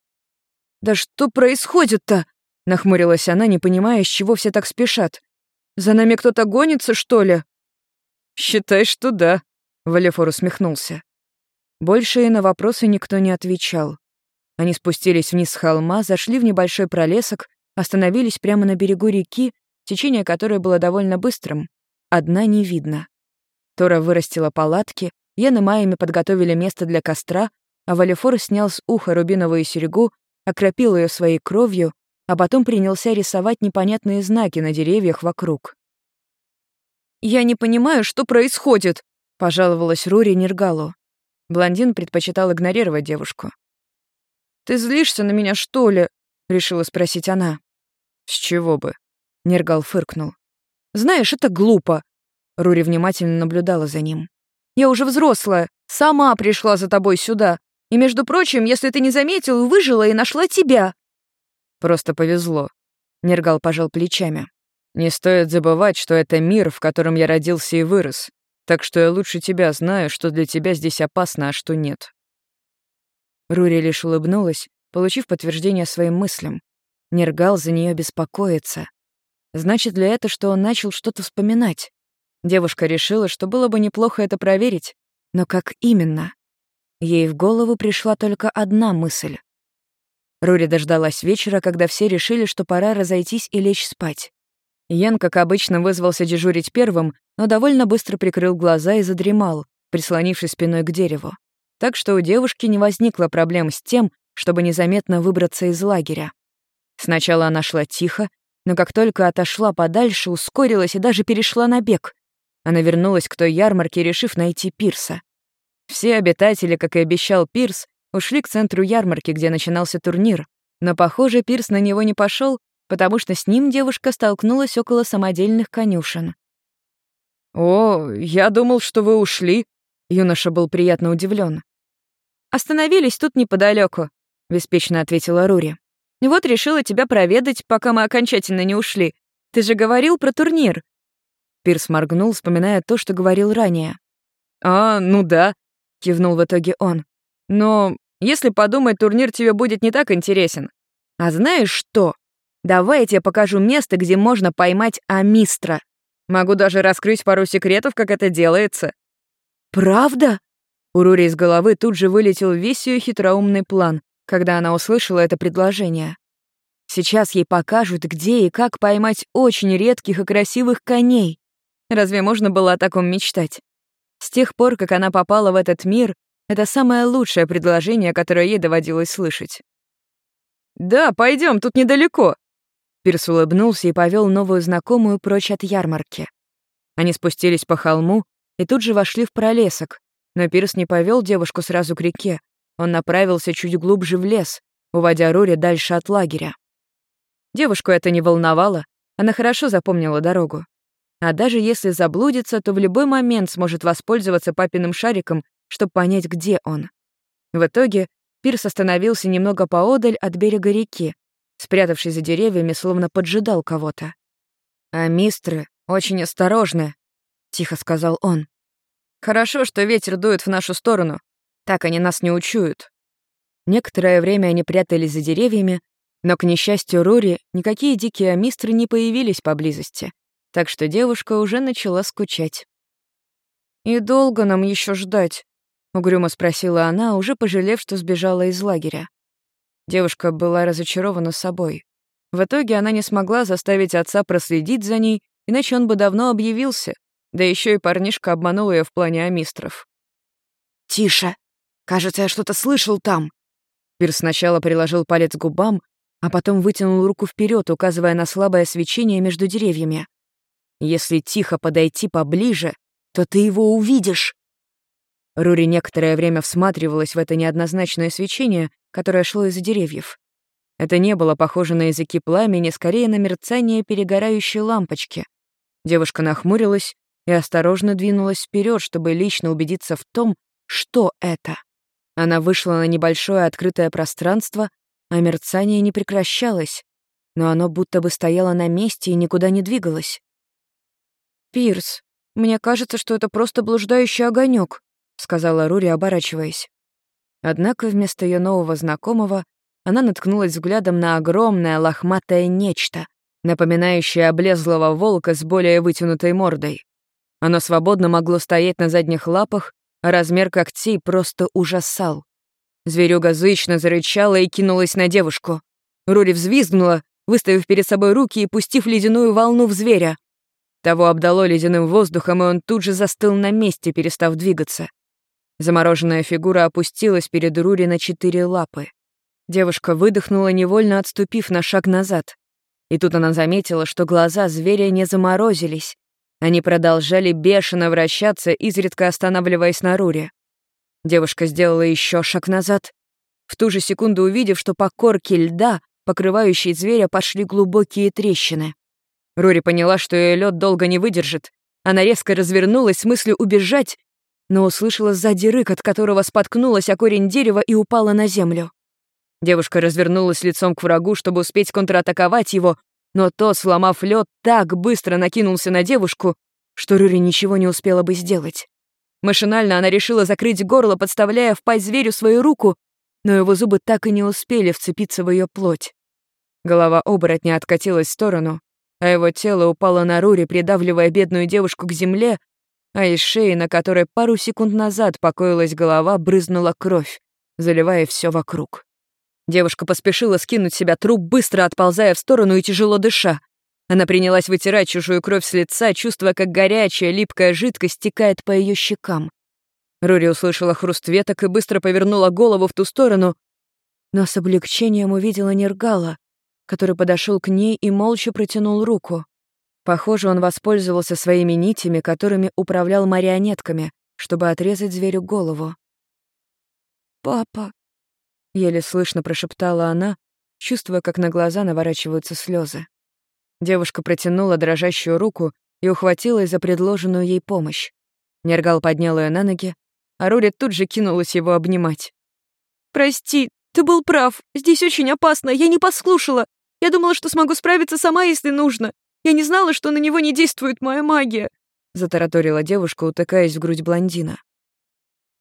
S2: «Да что происходит-то?» — нахмурилась она, не понимая, с чего все так спешат. «За нами кто-то гонится, что ли?»
S1: «Считай, что да», — Валефор усмехнулся. Больше и на вопросы никто не отвечал. Они спустились вниз с холма, зашли в небольшой пролесок Остановились прямо на берегу реки, течение которой было довольно быстрым. Одна не видно. Тора вырастила палатки, Ян и Майями подготовили место для костра, а Валефор снял с уха рубиновую серьгу, окропил ее своей кровью, а потом принялся рисовать непонятные знаки на деревьях вокруг.
S2: «Я не понимаю, что происходит», — пожаловалась Рури Нергалу.
S1: Блондин предпочитал игнорировать девушку.
S2: «Ты злишься на меня, что ли?» — решила спросить она.
S1: «С чего бы?» — Нергал фыркнул.
S2: «Знаешь, это глупо». Рури внимательно наблюдала за ним. «Я уже взрослая, сама пришла за тобой сюда. И, между прочим, если ты не заметил, выжила и нашла тебя».
S1: «Просто повезло». Нергал пожал плечами. «Не стоит забывать, что это мир, в котором я родился и вырос. Так что я лучше тебя знаю, что для тебя здесь опасно, а что нет». Рури лишь улыбнулась, получив подтверждение своим мыслям. Нергал за нее беспокоится. Значит ли это, что он начал что-то вспоминать? Девушка решила, что было бы неплохо это проверить. Но как именно? Ей в голову пришла только одна мысль. Рури дождалась вечера, когда все решили, что пора разойтись и лечь спать. Ян, как обычно, вызвался дежурить первым, но довольно быстро прикрыл глаза и задремал, прислонившись спиной к дереву. Так что у девушки не возникло проблем с тем, чтобы незаметно выбраться из лагеря. Сначала она шла тихо, но как только отошла подальше, ускорилась и даже перешла на бег. Она вернулась к той ярмарке, решив найти Пирса. Все обитатели, как и обещал Пирс, ушли к центру ярмарки, где начинался турнир. Но, похоже, Пирс на него не пошел, потому что с ним девушка столкнулась около самодельных конюшен. «О, я думал, что вы ушли», — юноша был приятно удивлен.
S2: «Остановились тут неподалеку, беспечно ответила Рури. «Вот решила тебя проведать, пока мы окончательно не ушли. Ты же говорил про турнир».
S1: Пирс моргнул, вспоминая то, что говорил ранее. «А, ну да», — кивнул в итоге он. «Но если подумать, турнир тебе будет не так интересен. А знаешь что? Давай я тебе покажу место, где можно поймать Амистра. Могу даже раскрыть пару секретов, как это делается».
S2: «Правда?»
S1: У Рури из головы тут же вылетел весь ее хитроумный план, когда она услышала это предложение. Сейчас ей покажут, где и как поймать очень редких и красивых коней. Разве можно было о таком мечтать? С тех пор, как она попала в этот мир, это самое лучшее предложение, которое ей доводилось слышать. «Да, пойдем, тут недалеко», Пирс улыбнулся и повел новую знакомую прочь от ярмарки. Они спустились по холму и тут же вошли в пролесок, но Пирс не повел девушку сразу к реке. Он направился чуть глубже в лес, уводя Рури дальше от лагеря. Девушку это не волновало, она хорошо запомнила дорогу. А даже если заблудится, то в любой момент сможет воспользоваться папиным шариком, чтобы понять, где он. В итоге Пирс остановился немного поодаль от берега реки, спрятавшись за деревьями, словно поджидал кого-то. «А мистры очень осторожны», — тихо сказал он. «Хорошо, что ветер дует в нашу сторону. Так они нас не учуют». Некоторое время они прятались за деревьями, но, к несчастью Рури, никакие дикие амистры не появились поблизости, так что девушка уже начала скучать. «И долго нам еще ждать?» — угрюмо спросила она, уже пожалев, что сбежала из лагеря. Девушка была разочарована собой. В итоге она не смогла заставить отца проследить за ней, иначе он бы давно объявился, да еще и парнишка обманул ее в плане амистров.
S2: «Тише! Кажется, я что-то слышал там!»
S1: Пирс сначала приложил палец к губам, а потом вытянул руку вперед, указывая на слабое свечение между деревьями. «Если тихо подойти поближе, то ты его увидишь!» Рури некоторое время всматривалась в это неоднозначное свечение, которое шло из-за деревьев. Это не было похоже на языки пламени, скорее на мерцание перегорающей лампочки. Девушка нахмурилась и осторожно двинулась вперед, чтобы лично убедиться в том, что это. Она вышла на небольшое открытое пространство, а мерцание не прекращалось, но оно будто бы стояло на месте и никуда не двигалось. «Пирс, мне кажется, что это просто блуждающий огонек, сказала Рури, оборачиваясь. Однако вместо ее нового знакомого она наткнулась взглядом на огромное лохматое нечто, напоминающее облезлого волка с более вытянутой мордой. Оно свободно могло стоять на задних лапах, а размер когтей просто ужасал. Зверюга зычно зарычала и кинулась на девушку. Рури взвизгнула, выставив перед собой руки и пустив ледяную волну в зверя. Того обдало ледяным воздухом, и он тут же застыл на месте, перестав двигаться. Замороженная фигура опустилась перед Рури на четыре лапы. Девушка выдохнула, невольно отступив на шаг назад. И тут она заметила, что глаза зверя не заморозились. Они продолжали бешено вращаться, изредка останавливаясь на Руре. Девушка сделала еще шаг назад, в ту же секунду увидев, что по корке льда, покрывающей зверя, пошли глубокие трещины. Рури поняла, что ее лед долго не выдержит. Она резко развернулась с мыслью убежать, но услышала сзади рык, от которого споткнулась о корень дерева и упала на землю. Девушка развернулась лицом к врагу, чтобы успеть контратаковать его, но тот, сломав лед, так быстро накинулся на девушку, что Рюри ничего не успела бы сделать. Машинально она решила закрыть горло, подставляя в пасть зверю свою руку, но его зубы так и не успели вцепиться в ее плоть. Голова оборотня откатилась в сторону, а его тело упало на Рури, придавливая бедную девушку к земле, а из шеи, на которой пару секунд назад покоилась голова, брызнула кровь, заливая все вокруг. Девушка поспешила скинуть себя труп, быстро отползая в сторону и тяжело дыша. Она принялась вытирать чужую кровь с лица, чувствуя, как горячая, липкая жидкость стекает по ее щекам. Рори услышала хруст веток и быстро повернула голову в ту сторону, но с облегчением увидела Нергала, который подошел к ней и молча протянул руку. Похоже, он воспользовался своими нитями, которыми управлял марионетками, чтобы отрезать зверю голову. «Папа», — еле слышно прошептала она, чувствуя, как на глаза наворачиваются слезы. Девушка протянула дрожащую руку и ухватилась за предложенную ей помощь. Нергал поднял ее на ноги, а Рури тут же кинулась его обнимать.
S2: «Прости, ты был прав. Здесь очень опасно. Я не послушала. Я думала, что смогу справиться сама, если нужно. Я не знала, что на него не действует моя магия», — затараторила девушка, утыкаясь в грудь блондина.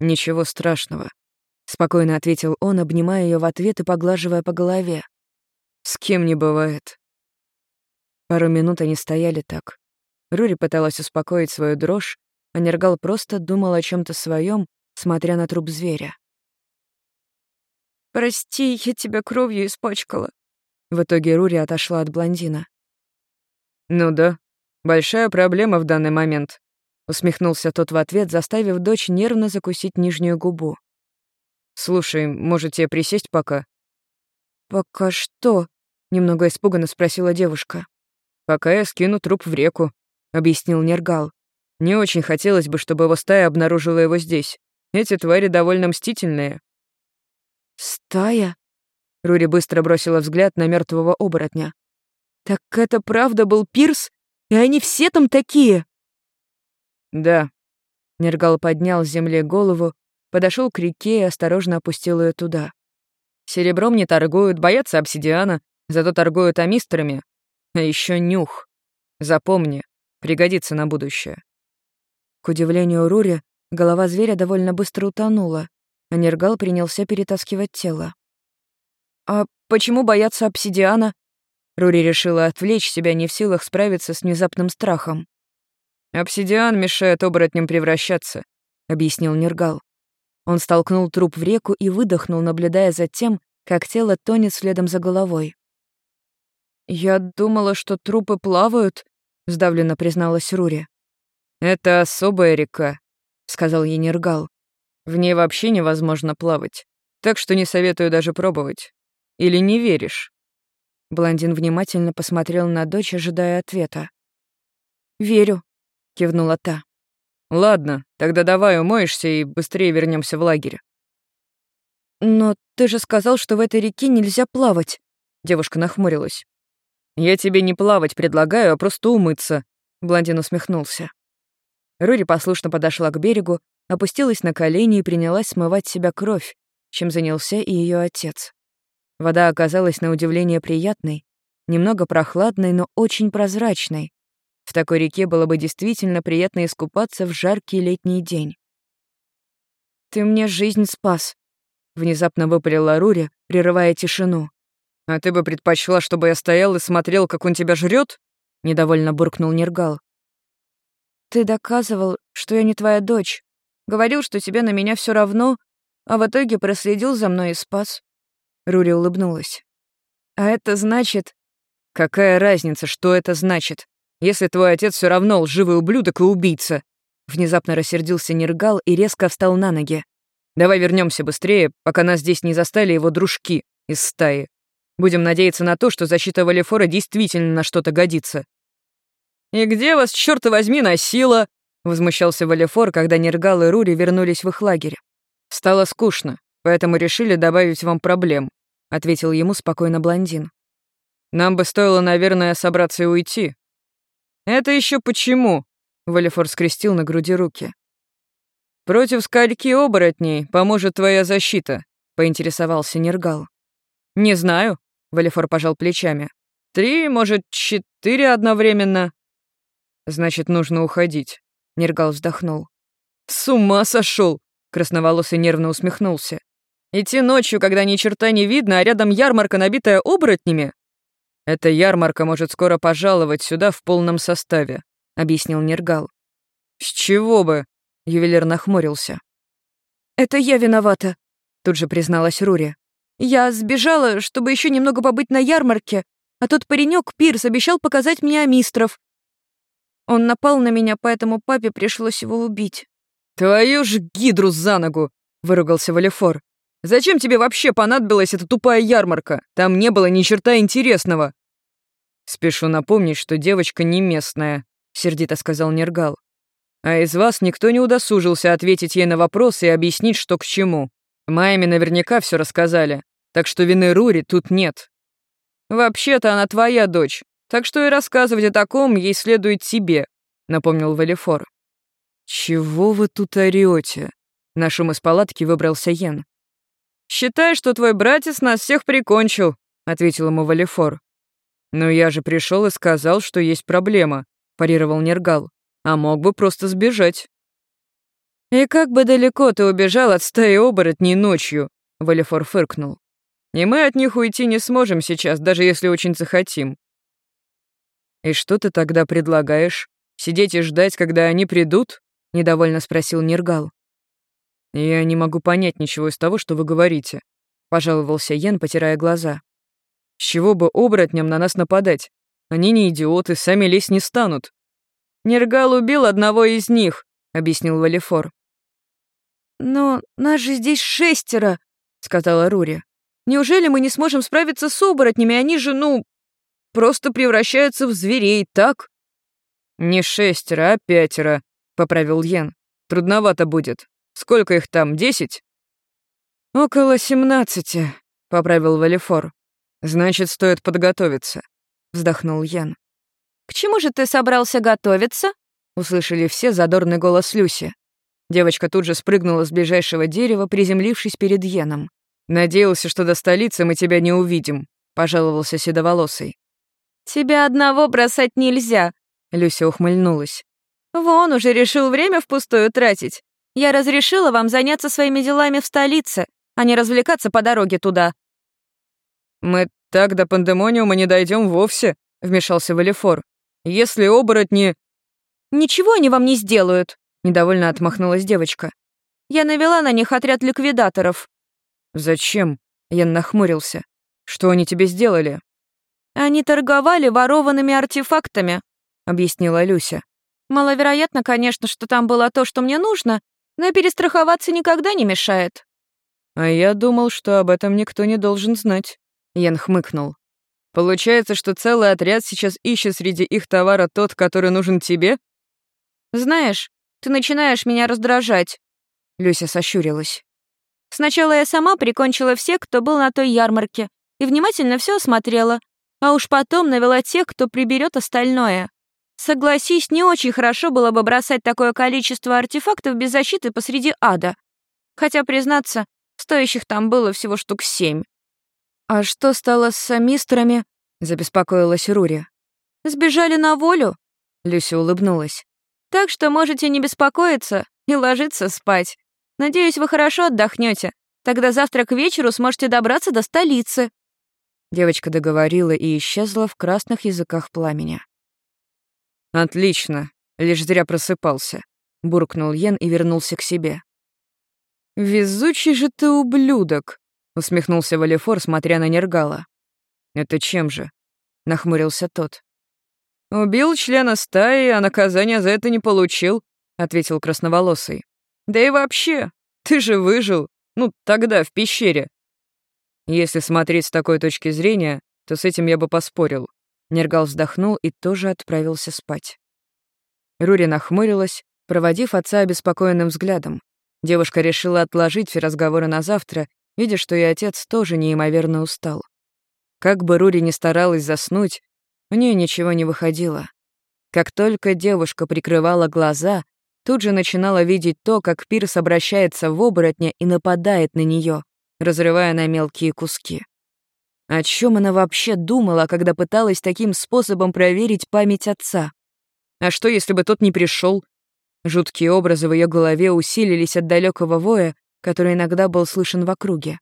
S1: «Ничего страшного», — спокойно ответил он, обнимая ее в ответ и поглаживая по голове. «С кем не бывает». Пару минут они стояли так. Рури пыталась успокоить свою дрожь, а Нергал просто думал о чем то своем, смотря на труп зверя.
S2: «Прости, я тебя кровью испачкала».
S1: В итоге Рури отошла от блондина. «Ну да, большая проблема в данный момент», — усмехнулся тот в ответ, заставив дочь нервно закусить нижнюю губу. «Слушай, можете присесть пока?»
S2: «Пока что?» — немного испуганно спросила девушка.
S1: «Пока я скину труп в реку», — объяснил Нергал. «Не очень хотелось бы, чтобы его стая обнаружила его здесь. Эти твари довольно мстительные».
S2: «Стая?»
S1: Рури быстро бросила взгляд на мертвого оборотня.
S2: «Так это правда был пирс? И они все там такие?»
S1: «Да». Нергал поднял с земли голову, подошел к реке и осторожно опустил ее туда. «Серебром не торгуют, боятся обсидиана, зато торгуют амистрами. А еще нюх. Запомни, пригодится на будущее». К удивлению Рури, голова зверя довольно быстро утонула, а Нергал принялся перетаскивать тело.
S2: «А почему боятся обсидиана?»
S1: Рури решила отвлечь себя не в силах справиться с внезапным страхом. «Обсидиан мешает оборотням превращаться», — объяснил Нергал. Он столкнул труп в реку и выдохнул, наблюдая за тем, как тело тонет следом за головой.
S2: «Я думала, что трупы плавают», — сдавленно призналась Рури.
S1: «Это особая река», — сказал ей Нергал. «В ней вообще невозможно плавать, так что не советую даже пробовать. Или не веришь?» Блондин внимательно посмотрел на дочь, ожидая ответа.
S2: «Верю», — кивнула та.
S1: «Ладно, тогда давай умоешься и быстрее вернемся в лагерь».
S2: «Но ты же сказал, что в этой реке нельзя плавать», — девушка нахмурилась.
S1: «Я тебе не плавать предлагаю, а просто умыться», — блондин усмехнулся. Рури послушно подошла к берегу, опустилась на колени и принялась смывать себя кровь, чем занялся и ее отец. Вода оказалась на удивление приятной, немного прохладной, но очень прозрачной. В такой реке было бы действительно приятно искупаться в жаркий летний день.
S2: «Ты мне жизнь спас», — внезапно выпалила Рури, прерывая тишину.
S1: «А ты бы предпочла, чтобы я стоял и смотрел, как он тебя жрет? недовольно буркнул Нергал.
S2: «Ты доказывал, что я не твоя дочь. Говорил, что тебе на меня все равно, а в итоге проследил за мной и спас.
S1: Рури улыбнулась.
S2: «А это значит...»
S1: «Какая разница, что это значит? Если твой отец все равно лживый ублюдок и убийца!» Внезапно рассердился Нергал и резко встал на ноги. «Давай вернемся быстрее, пока нас здесь не застали его дружки из стаи. Будем надеяться на то, что защита Валифора действительно на что-то годится». «И где вас, черт возьми, носила?» — возмущался Валифор, когда Нергал и Рури вернулись в их лагерь. «Стало скучно, поэтому решили добавить вам проблем. — ответил ему спокойно блондин. «Нам бы стоило, наверное, собраться и уйти». «Это еще почему?» — Валифор скрестил на груди руки. «Против скальки оборотней поможет твоя защита», — поинтересовался Нергал. «Не знаю», — Валифор пожал плечами. «Три, может, четыре одновременно». «Значит, нужно уходить», — Нергал вздохнул. «С ума сошел!» — красноволосый нервно усмехнулся. Идти ночью, когда ни черта не видно, а рядом ярмарка, набитая оборотнями? Эта ярмарка может скоро пожаловать сюда в полном составе, объяснил Нергал. С чего бы? Ювелир нахмурился.
S2: Это я виновата, тут же призналась Рури. Я сбежала, чтобы еще немного побыть на ярмарке, а тот паренек Пирс обещал показать мне амистров. Он напал на меня, поэтому папе пришлось его убить.
S1: «Твою ж гидру за ногу!» — выругался Валефор. Зачем тебе вообще понадобилась эта тупая ярмарка? Там не было ни черта интересного». «Спешу напомнить, что девочка не местная», — сердито сказал Нергал. «А из вас никто не удосужился ответить ей на вопросы и объяснить, что к чему. Майами наверняка все рассказали, так что вины Рури тут нет. Вообще-то она твоя дочь, так что и рассказывать о таком ей следует тебе», — напомнил Валифор. «Чего вы тут орёте?» На шум из палатки выбрался Йен. «Считай, что твой братец нас всех прикончил», — ответил ему Валифор. «Но я же пришел и сказал, что есть проблема», — парировал Нергал. «А мог бы просто сбежать». «И как бы далеко ты убежал от стаи оборотней ночью?» — Валифор фыркнул. «И мы от них уйти не сможем сейчас, даже если очень захотим». «И что ты тогда предлагаешь? Сидеть и ждать, когда они придут?» — недовольно спросил Нергал. «Я не могу понять ничего из того, что вы говорите», — пожаловался Йен, потирая глаза. «С чего бы оборотням на нас нападать? Они не идиоты, сами лезть не станут». «Нергал убил одного из них», — объяснил Валифор.
S2: «Но нас же здесь шестеро», — сказала Рури. «Неужели мы не сможем справиться с оборотнями? Они же, ну, просто превращаются в зверей, так?»
S1: «Не шестеро, а пятеро», — поправил Йен. «Трудновато будет. Сколько их там, десять?» «Около семнадцати», — поправил Валифор. «Значит, стоит подготовиться», — вздохнул Йен.
S2: «К чему же ты собрался готовиться?» — услышали все задорный голос Люси.
S1: Девочка тут же спрыгнула с ближайшего дерева, приземлившись перед Йеном. «Надеялся, что до столицы мы тебя не увидим», — пожаловался Седоволосый.
S2: «Тебя одного бросать нельзя», — Люся ухмыльнулась. «Вон уже решил время впустую тратить. Я разрешила вам заняться своими делами в столице, а не развлекаться по дороге туда».
S1: «Мы так до пандемониума не дойдем вовсе», — вмешался Валифор. «Если оборотни...»
S2: «Ничего они вам не сделают», Недовольно отмахнулась девочка. «Я навела на них отряд ликвидаторов».
S1: «Зачем?» Ян нахмурился. «Что они тебе сделали?»
S2: «Они торговали ворованными артефактами», — объяснила Люся. «Маловероятно, конечно, что там было то, что мне нужно, но перестраховаться никогда не мешает».
S1: «А я думал, что об этом никто не должен знать», — Ян хмыкнул. «Получается, что целый отряд сейчас ищет среди их товара тот, который нужен тебе?»
S2: «Знаешь, ты начинаешь меня раздражать». Люся сощурилась. «Сначала я сама прикончила всех, кто был на той ярмарке, и внимательно все осмотрела, а уж потом навела тех, кто приберет остальное. Согласись, не очень хорошо было бы бросать такое количество артефактов без защиты посреди ада. Хотя, признаться, стоящих там было всего штук семь. «А что стало с самистрами?» — забеспокоилась Рури. «Сбежали на волю?» — Люся улыбнулась. Так что можете не беспокоиться и ложиться спать. Надеюсь, вы хорошо отдохнете. Тогда завтра к вечеру сможете добраться до столицы».
S1: Девочка договорила и исчезла в красных языках пламени. «Отлично. Лишь зря просыпался», — буркнул Йен и вернулся к себе. «Везучий же ты ублюдок», — усмехнулся Валифор, смотря на Нергала. «Это чем же?» — нахмурился тот. «Убил члена стаи, а наказания за это не получил», — ответил красноволосый. «Да и вообще, ты же выжил. Ну, тогда, в пещере». Если смотреть с такой точки зрения, то с этим я бы поспорил. Нергал вздохнул и тоже отправился спать. Рури нахмурилась, проводив отца обеспокоенным взглядом. Девушка решила отложить все разговоры на завтра, видя, что и отец тоже неимоверно устал. Как бы Рури ни старалась заснуть, у нее ничего не выходило. Как только девушка прикрывала глаза, тут же начинала видеть то, как Пирс обращается в оборотня и нападает на нее, разрывая на мелкие куски. О чем она вообще думала, когда пыталась таким способом проверить память отца? А что, если бы тот не пришел? Жуткие образы в ее голове усилились от далекого воя, который иногда был слышен в округе.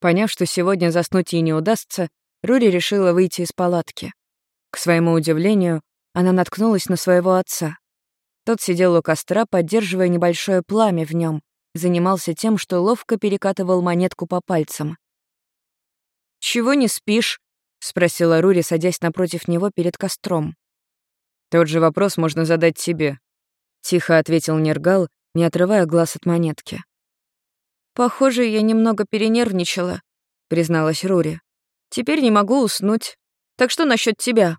S1: Поняв, что сегодня заснуть ей не удастся, Рури решила выйти из палатки. К своему удивлению, она наткнулась на своего отца. Тот сидел у костра, поддерживая небольшое пламя в нем, занимался тем, что ловко перекатывал монетку по пальцам. «Чего не спишь?» — спросила Рури, садясь напротив него перед костром. «Тот же вопрос можно задать себе», — тихо ответил Нергал, не отрывая глаз от монетки. «Похоже, я немного перенервничала», — призналась Рури. «Теперь не могу уснуть. Так что насчет тебя?»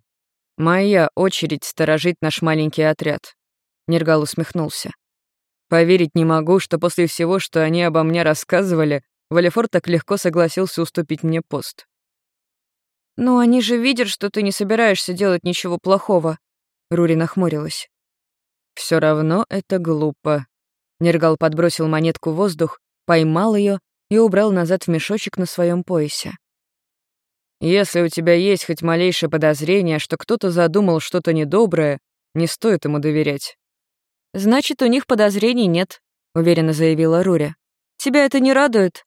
S1: «Моя очередь сторожить наш маленький отряд», — Нергал усмехнулся. «Поверить не могу, что после всего, что они обо мне рассказывали, Валефор так легко согласился уступить мне пост». «Но они же видят, что ты не собираешься делать ничего плохого», — Рури нахмурилась. Все равно это глупо. Нергал подбросил монетку в воздух, поймал ее и убрал назад в мешочек на своем поясе. Если у тебя есть хоть малейшее подозрение, что кто-то задумал что-то недоброе, не стоит ему доверять.
S2: Значит, у них подозрений нет, уверенно заявила Руря. Тебя это не радует?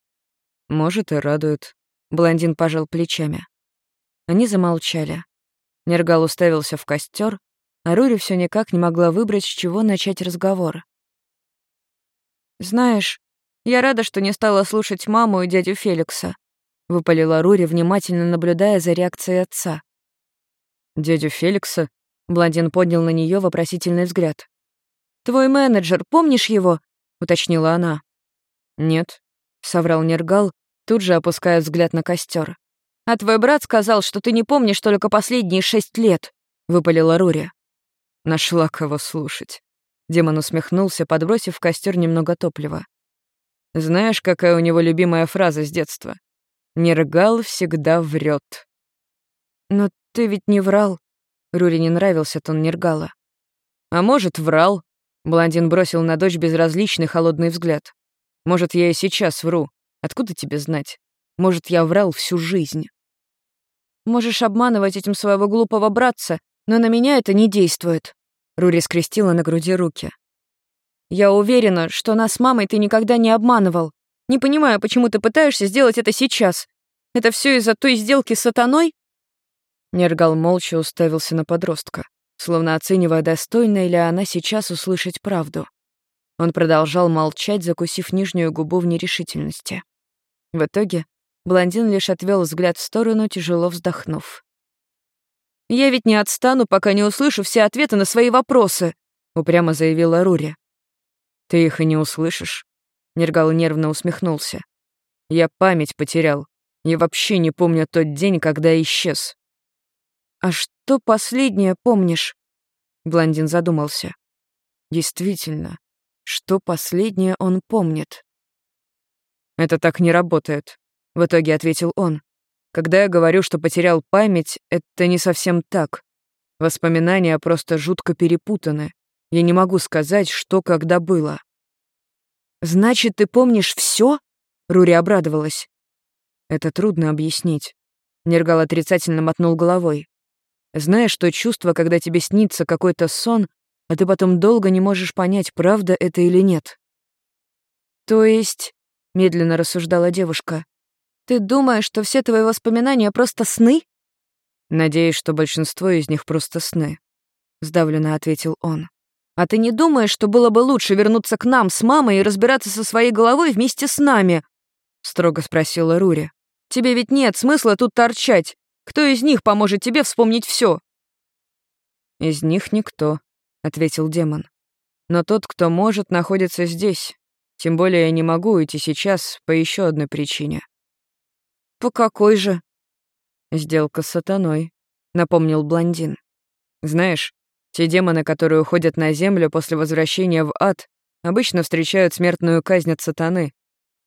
S1: Может, и радует. Блондин пожал плечами. Они замолчали. Нергал уставился в костер, а Рури все никак не могла выбрать, с чего начать разговор.
S2: «Знаешь, я рада, что не стала слушать маму и дядю Феликса», — выпалила Рури, внимательно наблюдая за реакцией отца.
S1: «Дядю Феликса?» — блондин поднял на нее вопросительный взгляд.
S2: «Твой менеджер, помнишь его?» — уточнила она.
S1: «Нет», — соврал Нергал, тут же опуская взгляд на костер.
S2: «А твой брат сказал, что ты не помнишь только последние шесть лет», — выпалила Рури.
S1: Нашла кого слушать. Демон усмехнулся, подбросив в костер немного топлива. Знаешь, какая у него любимая фраза с детства? Нергал всегда врет.
S2: Но ты ведь не врал. Рури не нравился тон Нергала.
S1: А может, врал. Блондин бросил на дочь безразличный холодный взгляд. Может, я и сейчас вру. Откуда тебе знать? Может, я врал всю жизнь.
S2: Можешь обманывать этим своего глупого братца, но на меня это не действует».
S1: Рури скрестила на груди руки.
S2: «Я уверена, что нас с мамой ты никогда не обманывал. Не понимаю, почему ты пытаешься сделать это сейчас. Это все из-за той сделки с сатаной?»
S1: Нергал молча уставился на подростка, словно оценивая, достойна ли она сейчас услышать правду. Он продолжал молчать, закусив нижнюю губу в нерешительности. В итоге блондин лишь отвел взгляд в сторону, тяжело вздохнув.
S2: «Я ведь не отстану, пока не услышу все ответы на свои вопросы», — упрямо заявила Рури.
S1: «Ты их и не услышишь», — Нергал нервно усмехнулся. «Я память потерял. Я вообще не помню тот день, когда исчез».
S2: «А что последнее помнишь?»
S1: Блондин задумался. «Действительно, что последнее он помнит?» «Это так не работает», — в итоге ответил он. Когда я говорю, что потерял память, это не совсем так. Воспоминания просто жутко перепутаны. Я не могу сказать, что когда было.
S2: «Значит, ты помнишь все? Рури обрадовалась.
S1: Это трудно объяснить. Нергал отрицательно мотнул головой. Знаешь то чувство, когда тебе снится какой-то сон, а ты потом долго не можешь понять, правда это или нет?
S2: То есть, медленно рассуждала девушка, ты думаешь, что все твои воспоминания просто сны?
S1: Надеюсь, что большинство из них просто сны, сдавленно ответил он.
S2: А ты не думаешь, что было бы лучше вернуться к нам с мамой и разбираться со своей головой вместе с нами? строго спросила Рури. Тебе ведь нет смысла тут торчать. Кто из них поможет тебе вспомнить все?
S1: Из них никто, ответил демон. Но тот, кто может, находится здесь. Тем более я не могу уйти сейчас по еще одной причине.
S2: «По какой же?»
S1: «Сделка с сатаной», — напомнил блондин. «Знаешь, те демоны, которые уходят на землю после возвращения в ад, обычно встречают смертную казнь от сатаны.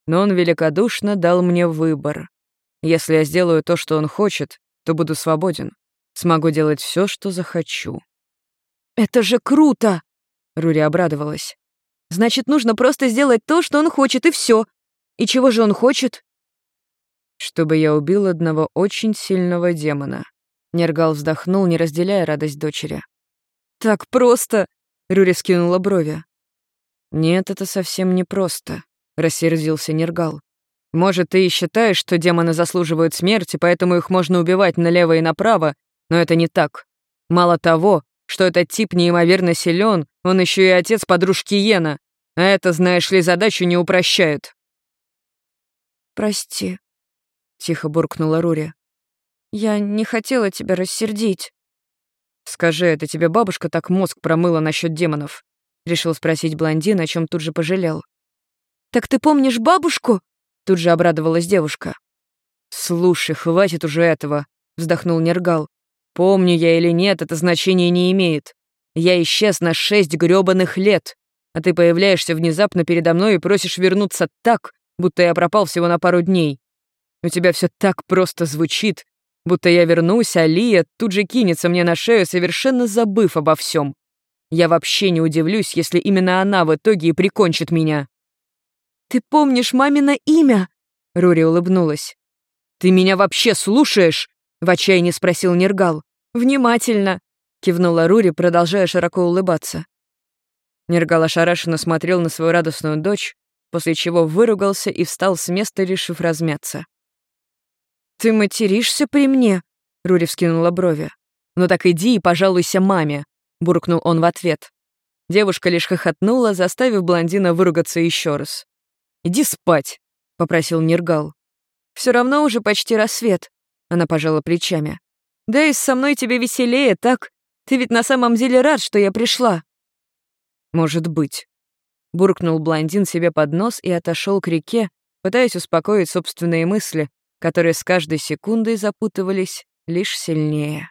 S1: Но он великодушно дал мне выбор. Если я сделаю то, что он хочет, то буду свободен. Смогу делать все, что захочу».
S2: «Это же круто!»
S1: — Рури обрадовалась.
S2: «Значит, нужно просто сделать то, что он хочет, и все. И чего же он хочет?»
S1: чтобы я убил одного очень сильного демона. Нергал вздохнул, не разделяя радость дочери.
S2: «Так просто!» — Рюри скинула брови.
S1: «Нет, это совсем не просто», — рассердился Нергал. «Может, ты и считаешь, что демоны заслуживают смерти, поэтому их можно убивать налево и направо, но это не так. Мало того, что этот тип неимоверно силен, он еще и отец подружки Йена, а это, знаешь ли, задачу не упрощает».
S2: «Прости», —
S1: тихо буркнула Рури.
S2: «Я не хотела тебя рассердить».
S1: «Скажи, это тебе бабушка так мозг промыла насчет демонов?» — решил спросить блондин, о чем тут же пожалел.
S2: «Так ты помнишь бабушку?» — тут же обрадовалась девушка.
S1: «Слушай, хватит уже этого», — вздохнул Нергал. «Помню я или нет, это значение не имеет. Я исчез на шесть грёбаных лет, а ты появляешься внезапно передо мной и просишь вернуться так, будто я пропал всего на пару дней. У тебя все так просто звучит, будто я вернусь, а Лия тут же кинется мне на шею, совершенно забыв обо всем. Я вообще не удивлюсь, если именно она в итоге и прикончит меня».
S2: «Ты помнишь мамино имя?» — Рури улыбнулась.
S1: «Ты меня вообще слушаешь?» — в отчаянии спросил Нергал.
S2: «Внимательно», — кивнула Рури, продолжая широко улыбаться.
S1: Нергал ошарашенно смотрел на свою радостную дочь, после чего выругался и встал с места, решив размяться.
S2: «Ты материшься при мне?» — Рури вскинула брови.
S1: «Ну так иди и пожалуйся маме», — буркнул он в ответ. Девушка лишь хохотнула, заставив блондина выругаться еще раз. «Иди спать», — попросил Нергал.
S2: Все равно уже почти рассвет», — она пожала плечами. «Да и со мной тебе веселее, так? Ты ведь на самом деле рад, что я пришла».
S1: «Может быть», — буркнул блондин себе под нос и отошел к реке, пытаясь успокоить собственные мысли, которые с каждой секундой запутывались лишь сильнее.